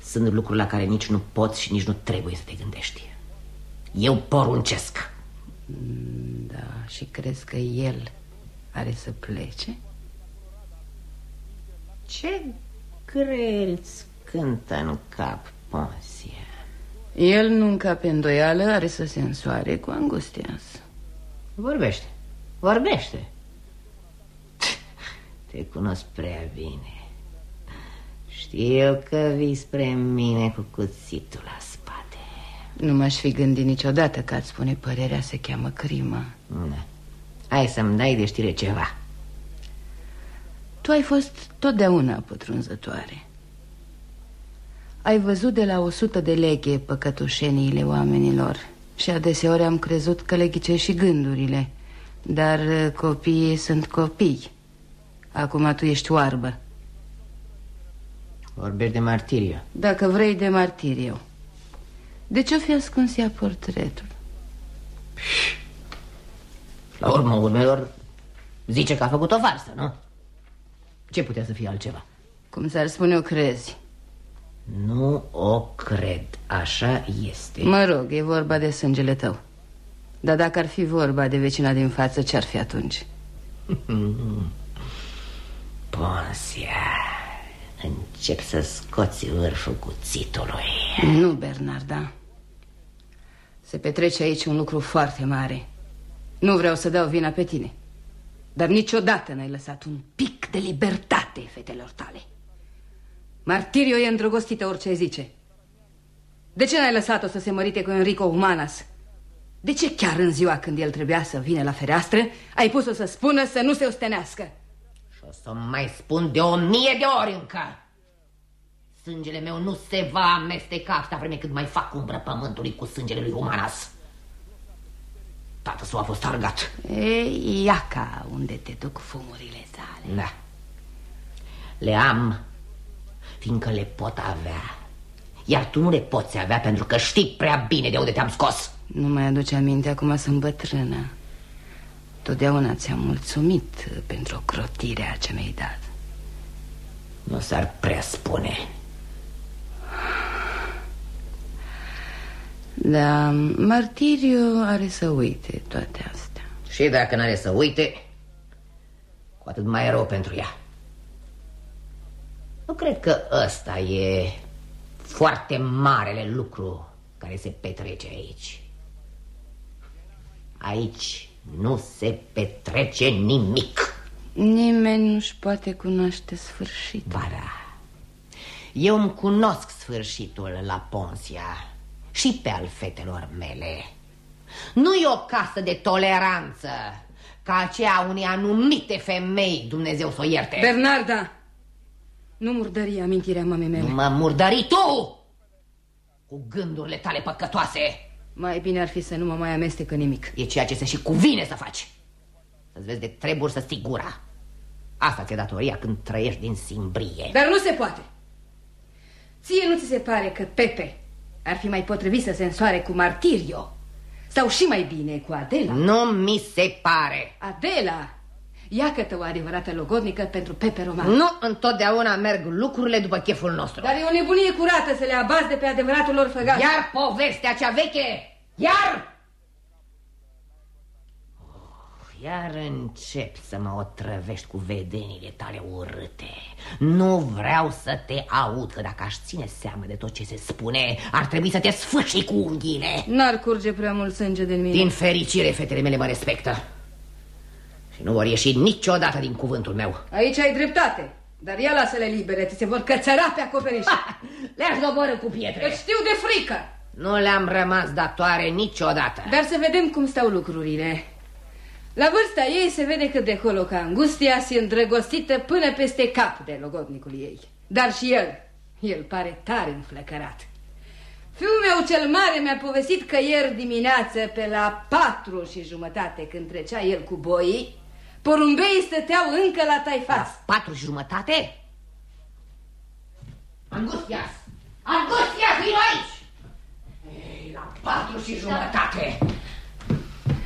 Sunt lucruri la care nici nu poți și nici nu trebuie să te gândești. Eu poruncesc. Da, și crezi că el are să plece? Ce grelți cântă în cap, Ponsia. El nu încape îndoială, are să se însoare cu angustias. Vorbește, vorbește. Te cunosc prea bine. Știu că vii spre mine cu cuțitul la spate. Nu m-aș fi gândit niciodată că ați spune părerea se cheamă crimă. Da. Hai să-mi dai de știre ceva. Tu ai fost totdeauna pătrunzătoare. Ai văzut de la o sută de leghe păcătușeniile oamenilor și adeseori am crezut că le ghice și gândurile, dar uh, copiii sunt copii. Acum tu ești oarbă. Vorbești de martirie. Dacă vrei de martiriu. De ce o fi ascuns ea portretul? La urmă urmelor, zice că a făcut o farsă, nu? Ce putea să fie altceva? Cum s-ar spune, o crezi? Nu o cred, așa este. Mă rog, e vorba de sângele tău. Dar dacă ar fi vorba de vecina din față, ce-ar fi atunci? Ponsia, încep să scoți vârful cuțitului. Nu, Bernarda. Se petrece aici un lucru foarte mare. Nu vreau să dau vina pe tine Dar niciodată n-ai lăsat un pic de libertate fetelor tale Martirio e îndrăgostită orice zice. De ce n-ai lăsat-o să se mărite cu Enrico Humanas? De ce chiar în ziua când el trebuia să vină la fereastră Ai pus-o să spună să nu se ostenească? Și o să mai spun de o mie de ori încă. Sângele meu nu se va amesteca atâta vreme cât mai fac umbră pământului cu sângele lui Humanas. Tată s-o a fost argat. E, iaca unde te duc fumurile sale. Da. Le am Fiindcă le pot avea. Iar tu nu le poți avea pentru că știi prea bine de unde te-am scos. Nu mai aduce aminte, acum sunt bătrână. Totdeauna ți-am mulțumit pentru crotirea ce mi-ai dat Nu s-ar prea spune. Da, martiriu are să uite toate astea. Și dacă n-are să uite Cu atât mai rău pentru ea Nu cred că ăsta e foarte marele lucru care se petrece aici. Aici nu se petrece nimic. Nimeni nu-și poate cunoaște sfârșitul. Ba da. Eu îmi cunosc sfârșitul la Ponsia Și pe al fetelor mele. Nu e o casă de toleranță Ca aceea unei anumite femei Dumnezeu să o ierte. Bernarda Nu murdări amintirea mamei mele. Mă murdări tu! Cu gândurile tale păcătoase! Mai bine ar fi să nu mă mai amestecă nimic. E ceea ce se și cuvine să faci. Să-ți vezi de treburi să ții gura. Asta ți-e datoria când trăiești din simbrie. Dar nu se poate. Ție nu ți se pare că Pepe ar fi mai potrivit să se însoare cu Martirio? Sau și mai bine cu Adela? Nu mi se pare. Adela Iacă-te o adevărată logodnică pentru Pepe Roman. Nu întotdeauna merg lucrurile după cheful nostru. Dar e o nebunie curată să le abazi de pe adevăratul lor făgat Iar povestea cea veche! Iar! Iar încep să mă otrăvești cu vedenile tale urâte. Nu vreau să te aud Că dacă aș ține seama de tot ce se spune Ar trebui să te sfârși cu unghiile. N-ar curge prea mult sânge din mine. Din fericire, fetele mele mă respectă. Și nu vor ieși niciodată din cuvântul meu. Aici ai dreptate Dar ia lasă-le libere, ți se vor cățăra pe acoperiș. Le-aș doboră cu pietre. Îți știu de frică. Nu le-am rămas datoare niciodată. Dar să vedem cum stau lucrurile. La vârsta ei se vede cât de colo ca angustia se îndrăgostită până peste cap de logodnicul ei. Dar și el, el pare tare înflăcărat. Fiul meu cel mare mi-a povestit că ieri dimineață, pe la patru și jumătate, când trecea el cu boii, porumbeii stăteau încă la taifas. La patru și jumătate? Angustias! Angustias, vino aici! Ei, la patru și jumătate!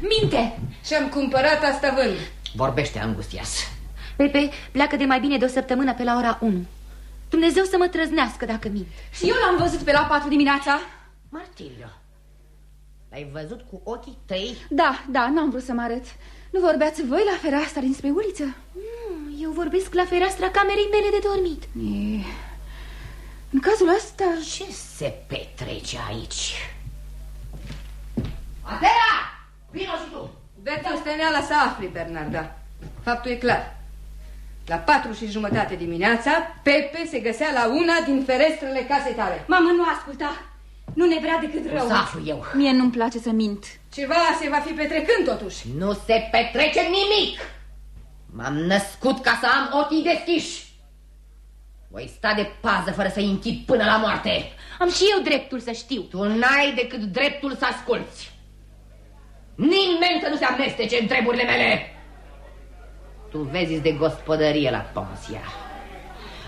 Minte! Și-am cumpărat asta vând. Vorbește, Angustias. Pepe pleacă de mai bine de o săptămână pe la ora 1. Dumnezeu să mă trăznească dacă mint. Și eu l-am văzut pe la 4 dimineața. Martirio, l-ai văzut cu ochii tăi? Da, da, n-am vrut să mă arăt. Nu vorbeați voi la fereastra dinspre uliță? Nu, eu vorbesc la fereastra camerei mele de dormit. E... În cazul ăsta... Ce se petrece aici? Adela! Vino și tu! Berta steneala să afli, Bernarda. Faptul e clar. La patru și jumătate dimineața, Pepe se găsea la una din ferestrele casei tale. Mamă, nu asculta. Nu ne vrea decât rău. O să aflu eu. Mie nu-mi place să mint. Ceva se va fi petrecând totuși. Nu se petrece nimic. M-am născut ca să am ochii deschiși. Voi sta de pază fără să închid până la moarte. Am și eu dreptul să știu. Tu n-ai decât dreptul să asculți. Nimeni să nu se amestece în treburile mele. Tu vezi de gospodărie la Ponsia.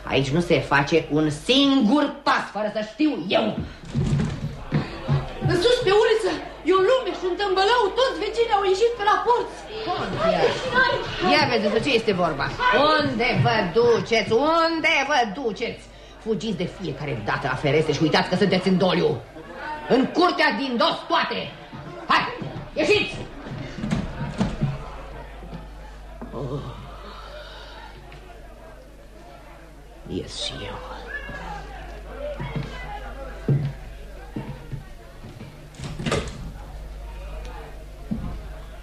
Aici nu se face un singur pas fără să știu eu. În sus pe uliță e o lume și un tâmbălău, toți vecinii au ieșit pe la porți. Ponsia. Ia vezi despre ce este vorba. Unde vă duceți? Unde vă duceți? Fugiți de fiecare dată la fereste și uitați că sunteți în doliu. În curtea din dos toate. Hai, ieșiți! Oh. Ies și eu.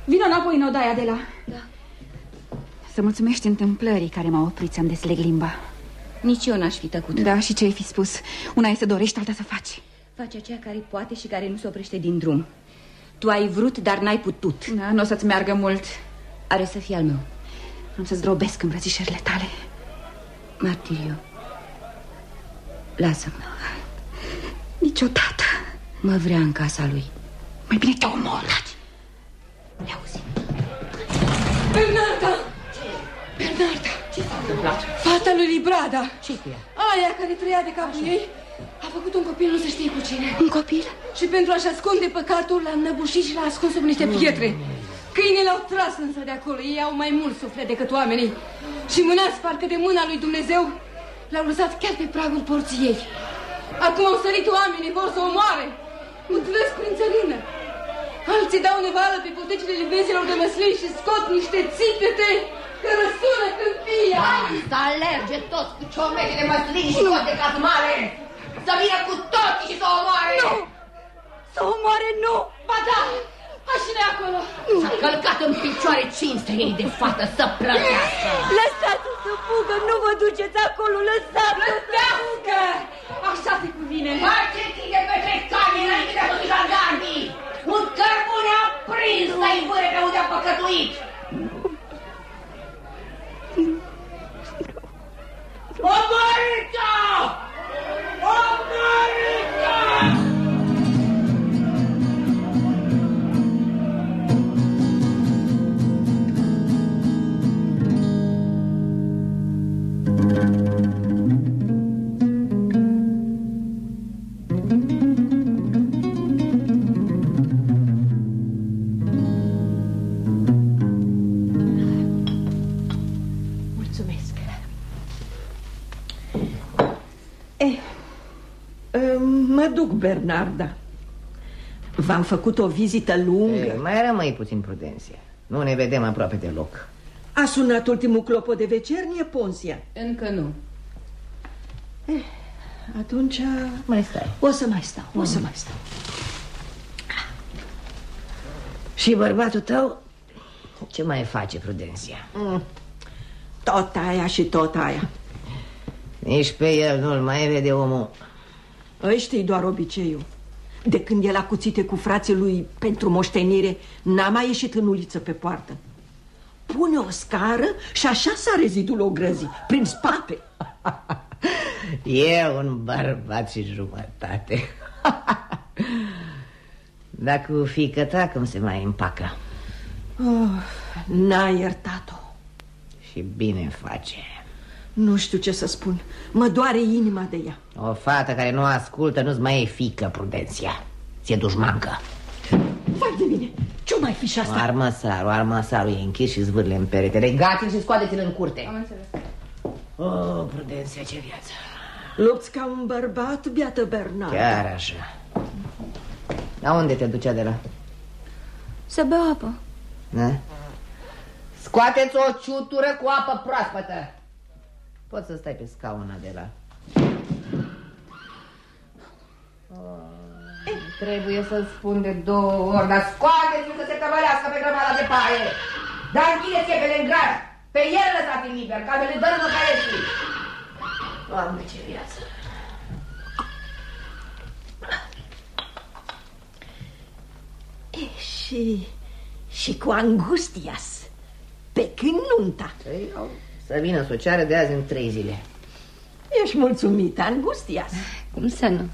Vino înapoi în odaia de la... Da. Să mulțumești întâmplării care m-au oprit să-mi desleg limba. Nici eu n-aș fi tăcut. Da, și ce ai fi spus? Una e să dorești, alta să faci. Face aceea care poate și care nu se oprește din drum. Tu ai vrut, dar n-ai putut Da, nu o să-ți meargă mult Are să fie al meu Am să-ți drobesc îmbrățișările tale Martiriu Lasă-mă Niciodată Mă vrea în casa lui Mai bine te omor Bernarda! Ce? Bernarda! Ce s-a întâmplat? Fata lui Librada ce cu ea? Aia care trăia de capul Așa. ei A făcut un copil, nu se știe cu cine Un copil? Și pentru a-și ascunde păcatul L-a înnăbușit și l-a ascuns sub niște pietre Câinele au tras însă de acolo Ei au mai mult suflet decât oamenii Și mânați parcă de mâna lui Dumnezeu L-au lăsat chiar pe pragul porții ei Acum au sărit oamenii, vor să o omoare Mutlesc prin țărină Alții dau nevală pe potecile livezilor de măslin și scot niște țipete că răsună câmpia. Să alerge toți cu ciomete de măslin și tot de cazmare! Să vină cu toții și să o omoare! Nu! Să o omoare, nu! Ba da! Așa acolo! S-a călcat în picioare cinstea ei de fată să plătească! Lăsați-o să fugă, nu vă duceți acolo, lăsați-o să fugă! Așa se cuvine! Faceți-te pe trecani înainte de a sosi jandarmii! Un cărbune aprins să-i vâre pe unde a păcătuit! Omorâți-o! Omorâți-o! Mulțumesc. Mă duc, Bernarda. V-am făcut o vizită lungă. E, mai rămâi puțin prudenție. Nu ne vedem aproape deloc. A sunat ultimul clopot de vecernie, Ponsia? Încă nu Atunci... Mai stai. O să mai stau, o să mai stau. Și bărbatul tău ce mai face prudenția? Mm. Tot aia și tot aia. Nici pe el nu-l mai vede omul. Ăștia doar obiceiul. De când el a cuțite cu frații lui pentru moștenire, n-a mai ieșit în uliță pe poartă. Pune o scară și așa sare zidul o grăzi, prin spate. E un bărbat și jumătate. Dar cu fiică ta cum se mai împacă? Oh, N-a iertat-o. Și bine face. Nu știu ce să spun. Mă doare inima de ea. O fată care nu ascultă nu-ți mai e fică, prudenția. Ți-e dușmancă. Vai de mine, ce mai fi și asta? Armăsarul, armăsarul e închis și zvârle în perete. Legați-l și scoateți-l în curte. Am înțeles. Oh, prudenția, ce viață. Lupți ca un bărbat, biată Bernard. Chiar așa. La unde te ducea de la? Să beau apă Da? Scoateți o ciutură cu apă proaspătă. Poți să stai pe scauna de la... Oh, trebuie să spun de două ori, dar scoateți-l să se căvălească pe grămada de paie. Dar închideți-e pe lengraj. Pe el lăsați liber, ca să le dăm măcar Doamne, ce viață. E, și, și cu Angustias. Pe când nunta. Păi, au să vină sociară de azi în trei zile. Ești mulțumită, Angustias. Cum să nu?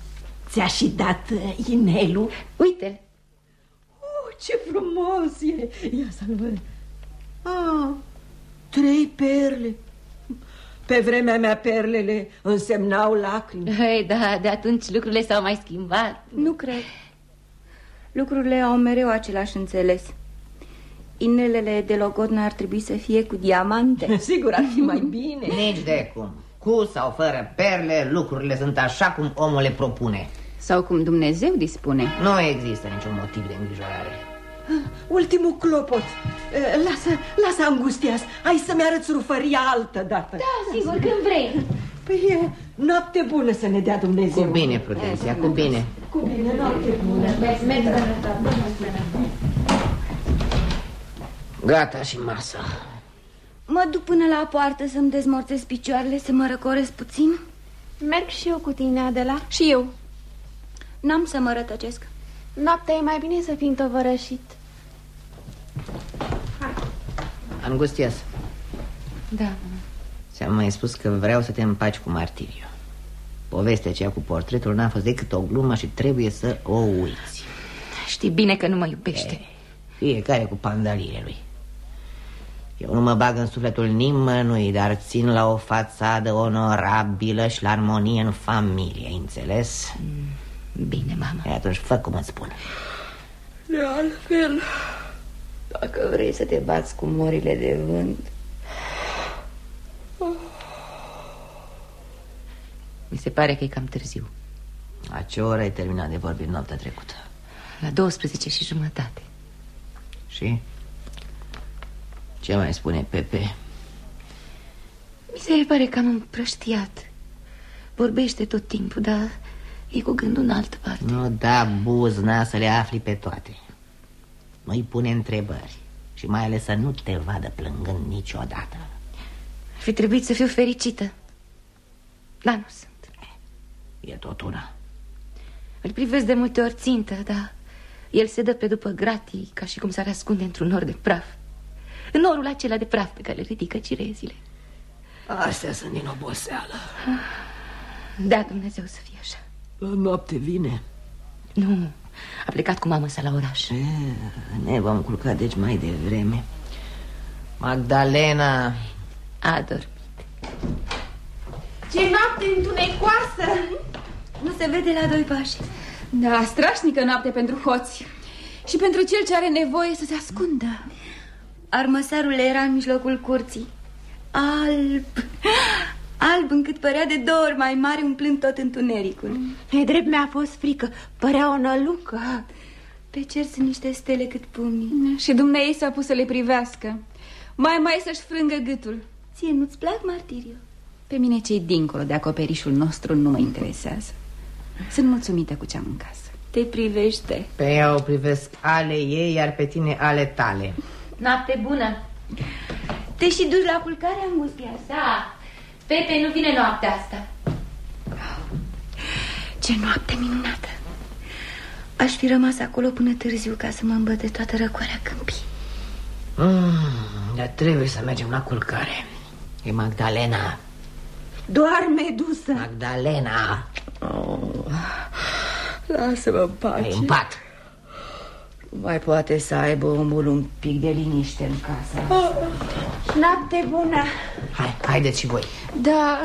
Ți-a și dat uh, inelul? Uite-l Oh, ce frumos e! Ia să-l văd. Ah, trei perle. Pe vremea mea perlele însemnau lacrimi. Hei, da, de atunci lucrurile s-au mai schimbat Nu cred Lucrurile au mereu același înțeles Inelele de logodnă ar trebui să fie cu diamante Sigur, ar fi mai bine. Nici de cum. Cu sau fără perle, lucrurile sunt așa cum omul le propune. Sau cum Dumnezeu dispune Nu există niciun motiv de îngrijorare. Ultimul clopot. Eh, Lasă, lasă, Angustias. Hai să-mi arăți rufăria altă dată. Da, sigur, când vrei Păi e noapte bună să ne dea Dumnezeu. Cu bine, Prudenția, cu bine. Cu bine, noapte bună. Gata și masa. Mă duc până la poartă să-mi dezmorțez picioarele Să mă răcoresc puțin Merg și eu cu tine, Adela. Și eu N-am să mă rătăcesc Noaptea e mai bine să fim tovărășit. Angustias, Da, ți-am mai spus că vreau să te împaci cu martiriu. Povestea aceea cu portretul n-a fost decât o glumă și trebuie să o uiți. știi bine că nu mă iubește. Fiecare cu pandaliile lui. Eu nu mă bag în sufletul nimănui, dar țin la o fațadă onorabilă și la armonie în familie, înțeles? Bine, mama. E atunci fă cum îți spun. De altfel, dacă vrei să te bați cu morile de vânt... Mi se pare că e cam târziu. La ce oră ai terminat de vorbit noaptea trecută? La 12 și jumătate. Și? Ce mai spune Pepe? Mi se pare că am împrăștiat. Vorbește tot timpul, dar e cu gândul în altă parte. Nu da buzna să le afli pe toate. Nu-i pune întrebări și mai ales să nu te vadă plângând niciodată. Ar fi trebuit să fiu fericită. Dar nu sunt. E tot una. Îl privesc de multe ori țintă, dar el se dă pe după gratii ca și cum s-ar ascunde într-un nor de praf. În norul acela de praf pe care le ridică cirezile. Astea sunt din oboseală. Da, Dumnezeu să fie așa. La noapte vine. Nu, a plecat cu mama sa la oraș. E, ne vom culca deci mai devreme. Magdalena, A dormit. Ce noapte întunecoasă! Nu se vede la doi pași. Da, strașnică noapte pentru hoți Și pentru cel ce are nevoie să se ascundă Armăsarul era în mijlocul curții. Alb, alb încât părea de două ori mai mare umplând tot întunericul. E drept mi-a fost frică, părea o nălucă. Pe cer sunt niște stele cât pumnii. Și dumneei s-a pus să le privească Mai mai să-și frângă gâtul Ție nu-ți plac, Martiriu? Pe mine cei dincolo de acoperișul nostru nu mă interesează Sunt mulțumită cu ce am în casă Te privește. pe ea o privesc ale ei, iar pe tine ale tale. Noapte bună. Te și duci la culcare, Angustia? Da, Pepe nu vine noaptea asta. Ce noapte minunată. Aș fi rămas acolo până târziu ca să mă îmbăt de toată răcoarea câmpii. Mm, dar trebuie să mergem la culcare. E Magdalena. Doar medusă. Magdalena. Oh, lasă-mă în pace. E în pat. Nu mai poate să aibă omul un pic de liniște în casa asta. Noapte bună! Hai, haideți și voi. Da,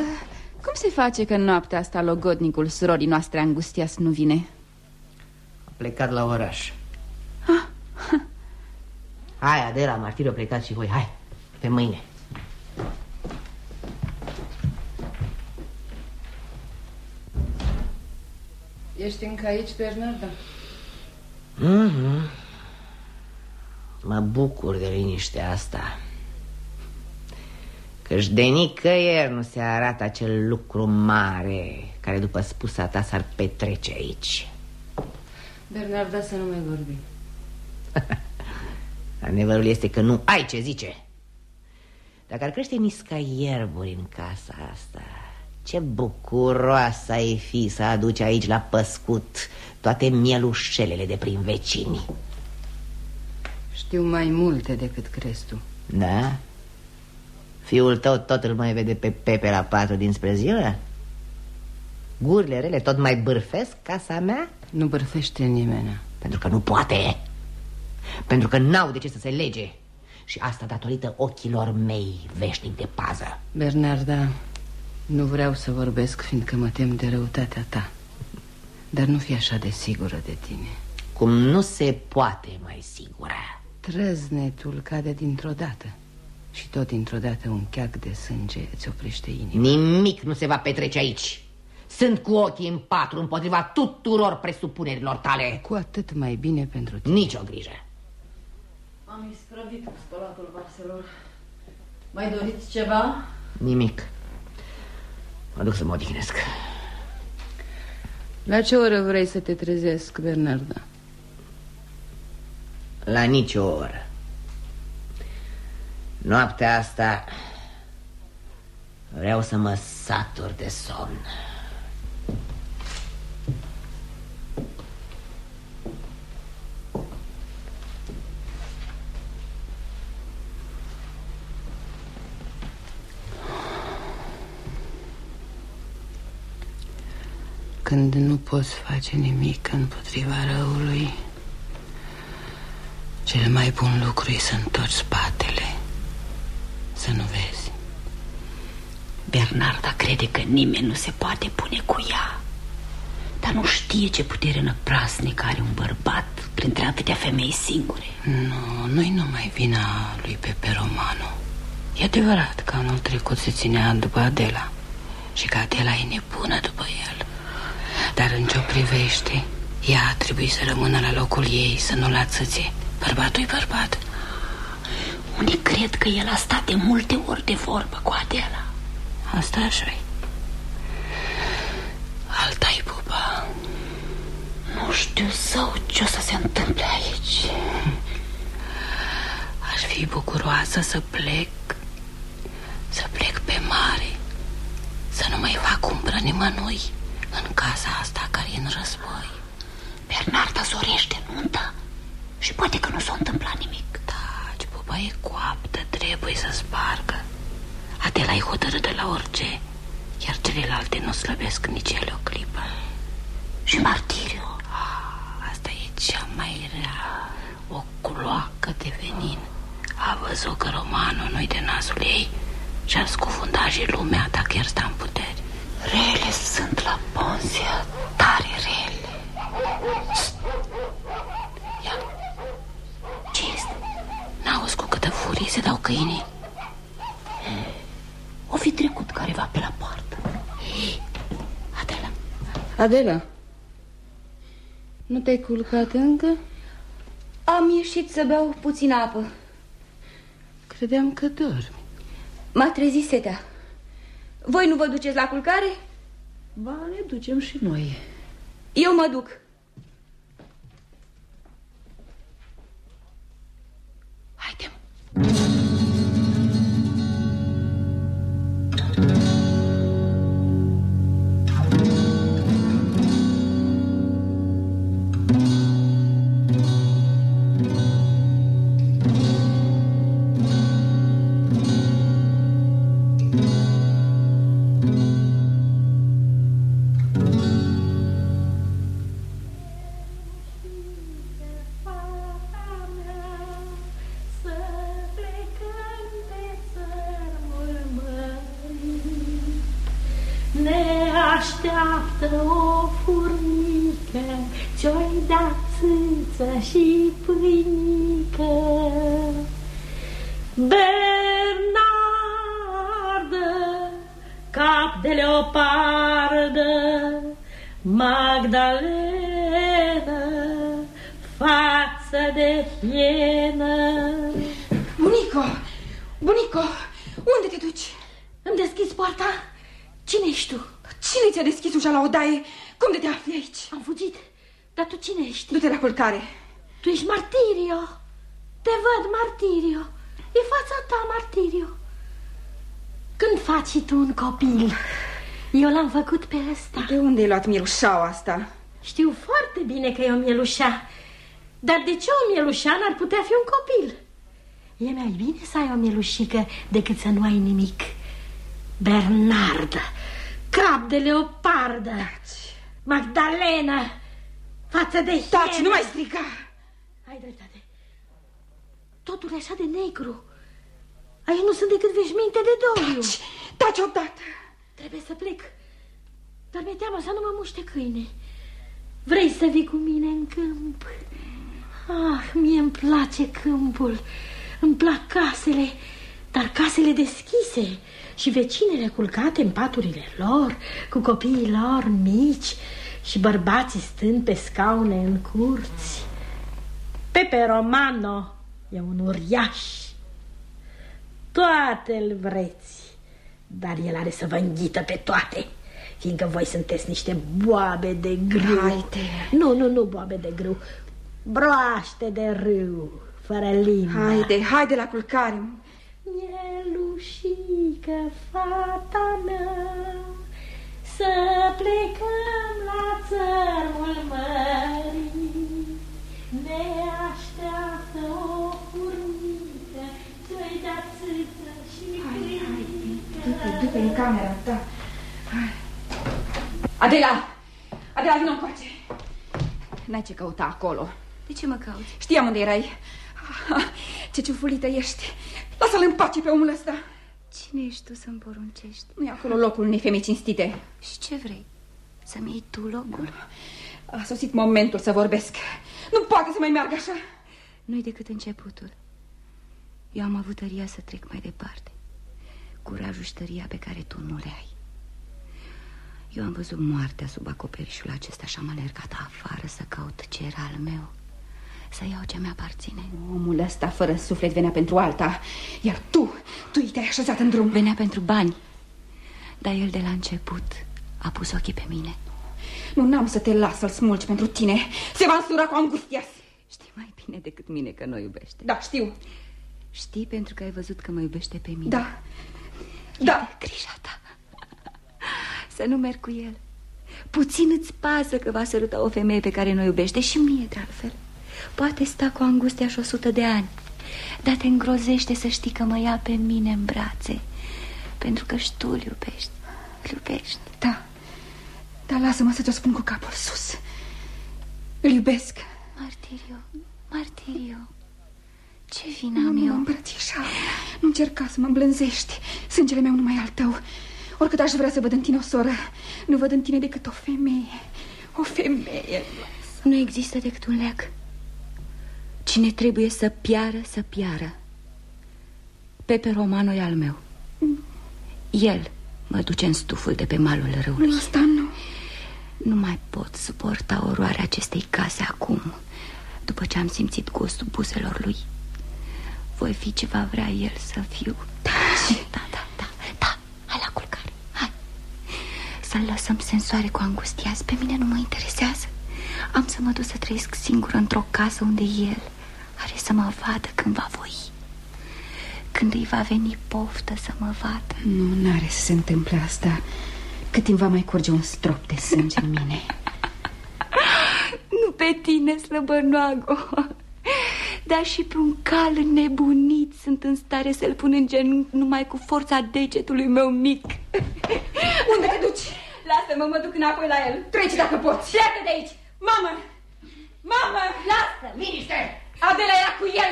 cum se face că noaptea asta logodnicul surorii noastre Angustias nu vine? A plecat la oraș. Hai, Adela, Martiriu, plecați și voi. Hai, pe mâine. Ești încă aici, Bernarda? Mm-hmm. Mă bucur de liniștea asta Căci de nicăieri nu se arată acel lucru mare Care după spusa ta s-ar petrece aici Bernarda, să nu mai vorbi. Adevărul este că nu ai ce zice Dacă ar crește nisca ierburi în casa asta Ce bucuroasă ai fi să aduci aici la păscut Toate mielușelele de prin vecini Știu mai multe decât crezi tu. Da? Fiul tău tot îl mai vede pe Pepe la patru dinspre ziua? Gurile rele tot mai bârfesc casa mea? Nu bărfește nimeni. Pentru că nu poate Pentru că n-au de ce să se lege Și asta datorită ochilor mei veșnic de pază Bernarda, nu vreau să vorbesc fiindcă mă tem de răutatea ta. Dar nu fi așa de sigură de tine. Cum nu se poate mai sigură Trăznetul cade dintr-o dată. Și tot dintr-o dată un cheac de sânge îți oprește inima. Nimic nu se va petrece aici Sunt cu ochii în patru împotriva tuturor presupunerilor tale Cu atât mai bine pentru tine. Nici o grijă Am isprăvit cu spălatul vaselor. Mai doriți ceva? Nimic Mă duc să mă odihnesc La ce oră vrei să te trezesc, Bernarda? La nicio oră Noaptea asta Vreau să mă satur de somn Când nu poți face nimic împotriva răului Cel mai bun lucru e să întorci spatele Să nu vezi. Bernarda crede că nimeni nu se poate pune cu ea Dar nu știe ce putere năprasnică are un bărbat Printre atâtea femei singure. Nu, nu-i numai vina lui Pepe Romano. E adevărat că anul trecut se ținea după Adela Și că Adela e nebună după el Dar în ce o privește Ea trebuie să rămână la locul ei Să nu-l atâțe. Bărbatul e bărbat. Unii cred că el a stat de multe ori de vorbă cu Adela? Asta așa -i. alta e pupa. Nu știu sau ce o să se întâmple aici. Aș fi bucuroasă să plec Să plec pe mare Să nu mai fac umbră nimănui În casa asta care e în război. Bernarda zorește nunta Și poate că nu s-a întâmplat nimic. Taci, pupa e coaptă Trebuie să spargă. Adela e hotărâtă la orice Iar celelalte nu slăbesc nici ele o clipă. Și martiriu. Ah, Asta e cea mai rea O cloacă de venin. A văzut că romanul nu-i de nasul ei Și-a scufundat și lumea Dacă chiar sta în puteri Rele sunt la Ponsia Tare rele. Ia. Ce este? N-auzi cu câtă furie se dau câinii? O fi trecut careva pe la poartă. Adela. Adela. Nu te-ai culcat încă? Am ieșit să beau puțin apă. Credeam că dormi. M-a trezit setea Voi nu vă duceți la culcare? Ba, ne ducem și noi Eu mă duc Bernardă, cap de leopardă Magdalena, față de hienă Bunico, bunico, unde te duci? Îmi deschizi poarta? Cine ești tu? Cine ți-a deschis ușa la odaie? Cum de te afli aici? Am fugit. Dar tu cine ești? Du-te la culcare. Tu ești Martirio. Te văd, Martirio. E fața ta, Martirio. Când faci și tu un copil? Eu l-am făcut pe ăsta. De unde ai luat mielușaua asta? Știu foarte bine că e o mielușa. Dar de ce o mielușa n-ar putea fi un copil? E mai bine să ai o mielușică decât să nu ai nimic. Bernarda, cap de leopardă, Taci. Magdalena, față de hienă. Taci, nu mai striga! Ai dreptate. Totul e așa de negru. Aici nu sunt decât veșminte de doliu. Taci, taci odată. Trebuie să plec. Dar mi-e teamă să nu mă muște câine. Vrei să vii cu mine în câmp? Ah, mie îmi place câmpul. Îmi plac casele, dar casele deschise și vecinele culcate în paturile lor, cu copiii lor mici și bărbații stând pe scaune în curți. Pepe Romano e un uriaș. Toate îl vreți, dar el are să vă înghită pe toate, fiindcă voi sunteți niște boabe de grâu. Haide. Nu, nu, nu boabe de grâu, broaște de râu, fără limbă. Haide, haide la culcare. Mielușică, fata mea, să plecăm la țărmul mării. Ne așteaptă o furnică, ce-i da țâță și Hai, hai, du-te, du-te în camera ta. Hai. Adela! Adela, vină încoace. N-ai ce căuta acolo. De ce mă cauți? Știam unde erai. Ah, Ce ciufulită ești. Lasă-l în pace pe omul ăsta. Cine ești tu să-mi poruncești? Nu e acolo locul unei femei cinstite. Și ce vrei? Să-mi iei tu locul? A sosit momentul să vorbesc. Nu poate să mai meargă așa. Nu-i decât începutul. Eu am avut tăria să trec mai departe. Curajul și tăria pe care tu nu le ai. Eu am văzut moartea sub acoperișul acesta și am alergat afară să caut ce era al meu. Să iau ce mi-aparține. Omul ăsta fără suflet venea pentru alta. Iar tu, tu te-ai așezat în drum. Venea pentru bani. Dar el de la început a pus ochii pe mine. Nu, n-am să te las să-l smulgi pentru tine. Se va însura cu angustias. Știi mai bine decât mine că nu iubește. Da, știu. Știi pentru că ai văzut că mă iubește pe mine. Da. Da. Grija ta. Să nu merg cu el. Puțin îți pasă că va săruta o femeie pe care nu iubește și mie de altfel. Poate sta cu angustia și o sută de ani, dar te îngrozește să știi că mă ia pe mine în brațe, pentru că și tu îl iubești. Îl iubești. Da. Dar lasă-mă să te spun cu capul sus. Îl iubesc. Martirio, Martirio, ce vină Nu, am nu mă eu? îmbrățișa. Nu încerca să mă îmblânzești. Sângele meu nu mai e al tău. Oricât aș vrea să văd în tine o soră, nu văd în tine decât o femeie. O femeie. Nu există decât un leac. Cine trebuie să piară, să piară. Pepe Romano e al meu. El mă duce în stuful de pe malul râului. Nu, asta nu. Nu mai pot suporta oroarea acestei case acum, după ce am simțit gustul buzelor lui. Voi fi ce va vrea el să fiu. Da, da, da, da, da. Hai la culcare, hai. Să-l lăsăm sensoare cu angustiați. Pe mine nu mă interesează. Am să mă duc să trăiesc singur într-o casă unde el are să mă vadă când va voi. Când îi va veni poftă să mă vadă. Nu, n-are să se întâmple asta. Cât timp va mai curge un strop de sânge în mine. Nu pe tine, slăbănoago Dar și pe un cal nebunit Sunt în stare să-l pun în genunchi Numai cu forța degetului meu mic Unde te duci? Lasă-mă, mă duc înapoi la el. Treci dacă poți. Pleacă de aici. Mamă! Mamă! Lasă, liniște! Adela era cu el.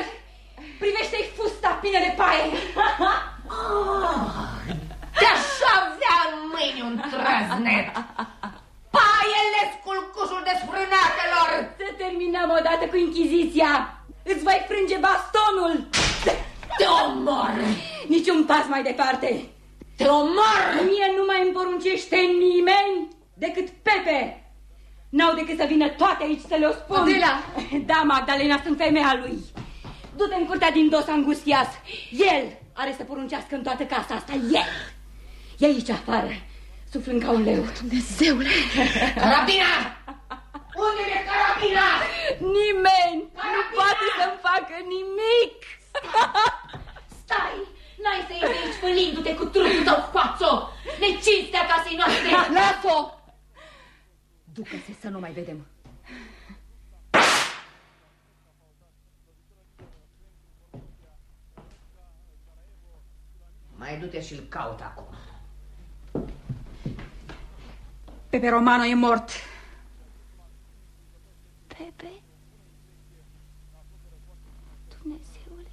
Privește-i fusta plină de paie. Te-aș avea în mâini un trăznet! Paiele sculcușul desfrânatelor! Să terminăm odată cu Inchiziția. Îți voi frânge bastonul. Te omor! Niciun pas mai departe. Te omor! Mie nu mai îmi poruncește nimeni decât Pepe. N-au decât să vină toate aici să le-o spun. Adela! Da, Magdalena, sunt femeia lui. Du-te în curtea din dos angustias. El are să poruncească în toată casa asta. El! E aici afară, suflând ca un leu. Dumnezeule! Carabina! Unde e carabina? Nimeni nu poate să-mi facă nimic. Stai! N-ai să ieși de aici fălindu-te cu trupul tău fațo! Necinstea casei noastre! Las-o! Ducă-se să nu mai vedem. Mai du-te și-l caut acum. Pepe Romano e mort. Pepe? Dumnezeule!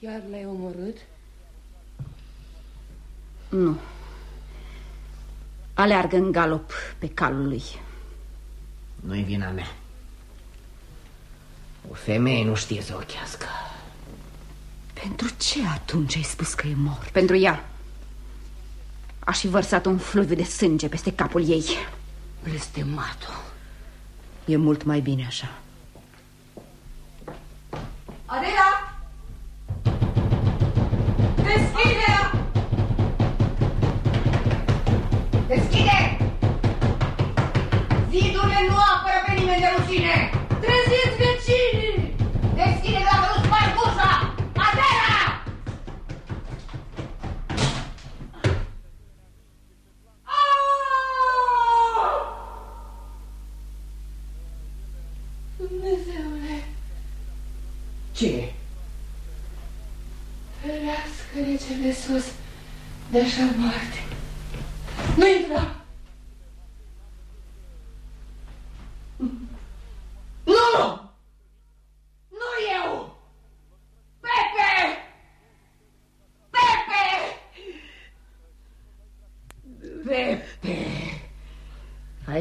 Chiar l-ai omorât? Nu. Aleargă în galop pe calul lui. Nu-i vina mea. O femeie nu știe să ochească. Pentru ce atunci ai spus că e mort? Pentru ea. Aș fi vărsat un fluviu de sânge peste capul ei. Blestematul. E mult mai bine așa.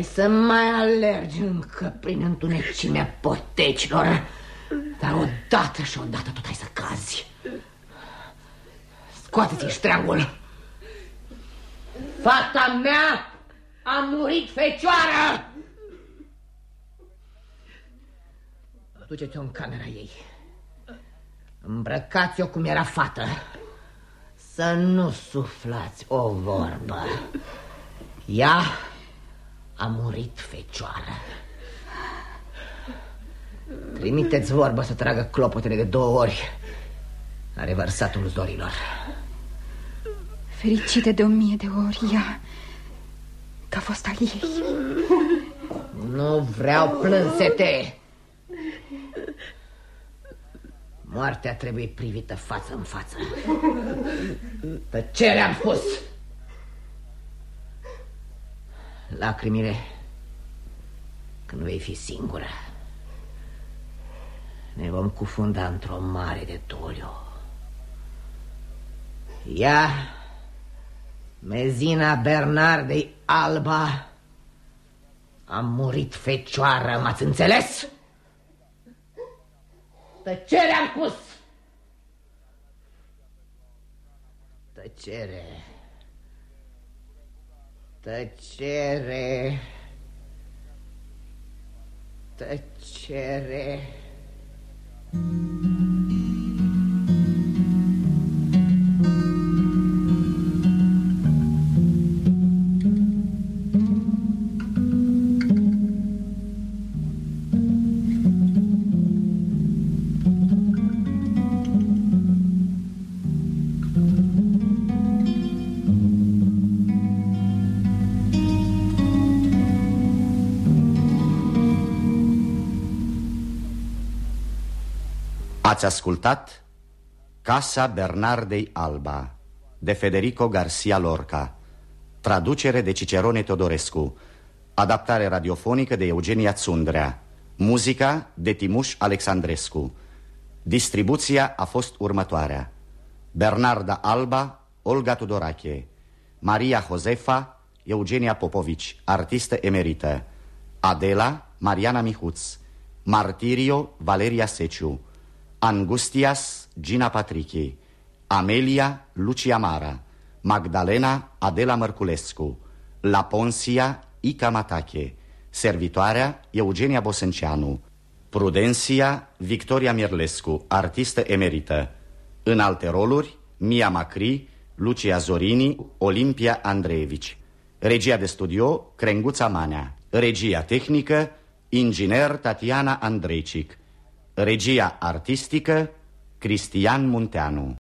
Hai să mai alergi încă prin întunecimea potecilor Dar odată și odată tot ai să cazi. Scoate-ți ștreangul. Fata mea a murit fecioară! Duceți-o în camera ei. Îmbrăcați-o cum era fată. Să nu suflați o vorbă. Ea a murit fecioară. Trimiteți vorba să tragă clopotele de două ori La revărsatul zorilor. Fericite de o mie de ori ea Că a fost al ei. Nu vreau plânsete. Moartea trebuie privită față în față. Tăcere am spus Lacrimile Când vei fi singură Ne vom cufunda într-o mare de doliu Ea Mezina Bernardei Alba A murit fecioară, m-ați înțeles? Tăcere am pus! Tăcere... Tăcere... Tăcere... Ați ascultat Casa Bernardei Alba de Federico Garcia Lorca. Traducere de Cicerone Teodorescu. Adaptare radiofonică de Eugenia Țundrea Muzica de Timuș Alexandrescu. Distribuția a fost următoarea. Bernarda Alba, Olga Tudorache. Maria Josefa, Eugenia Popovici, artistă emerită. Adela, Mariana Mihuț. Martirio, Valeria Seciu Angustias Gina Patrichi Amelia Lucia Mara Magdalena Adela Mărculescu La Ponsia Ica Matache Servitoarea Eugenia Bosânceanu Prudensia Victoria Mirlescu, artistă emerită. În alte roluri Mia Macri, Lucia Zorini, Olimpia Andreevici. Regia de studio Crenguța Manea. Regia tehnică Inginer Tatiana Andreicic Regia artistică Cristian Munteanu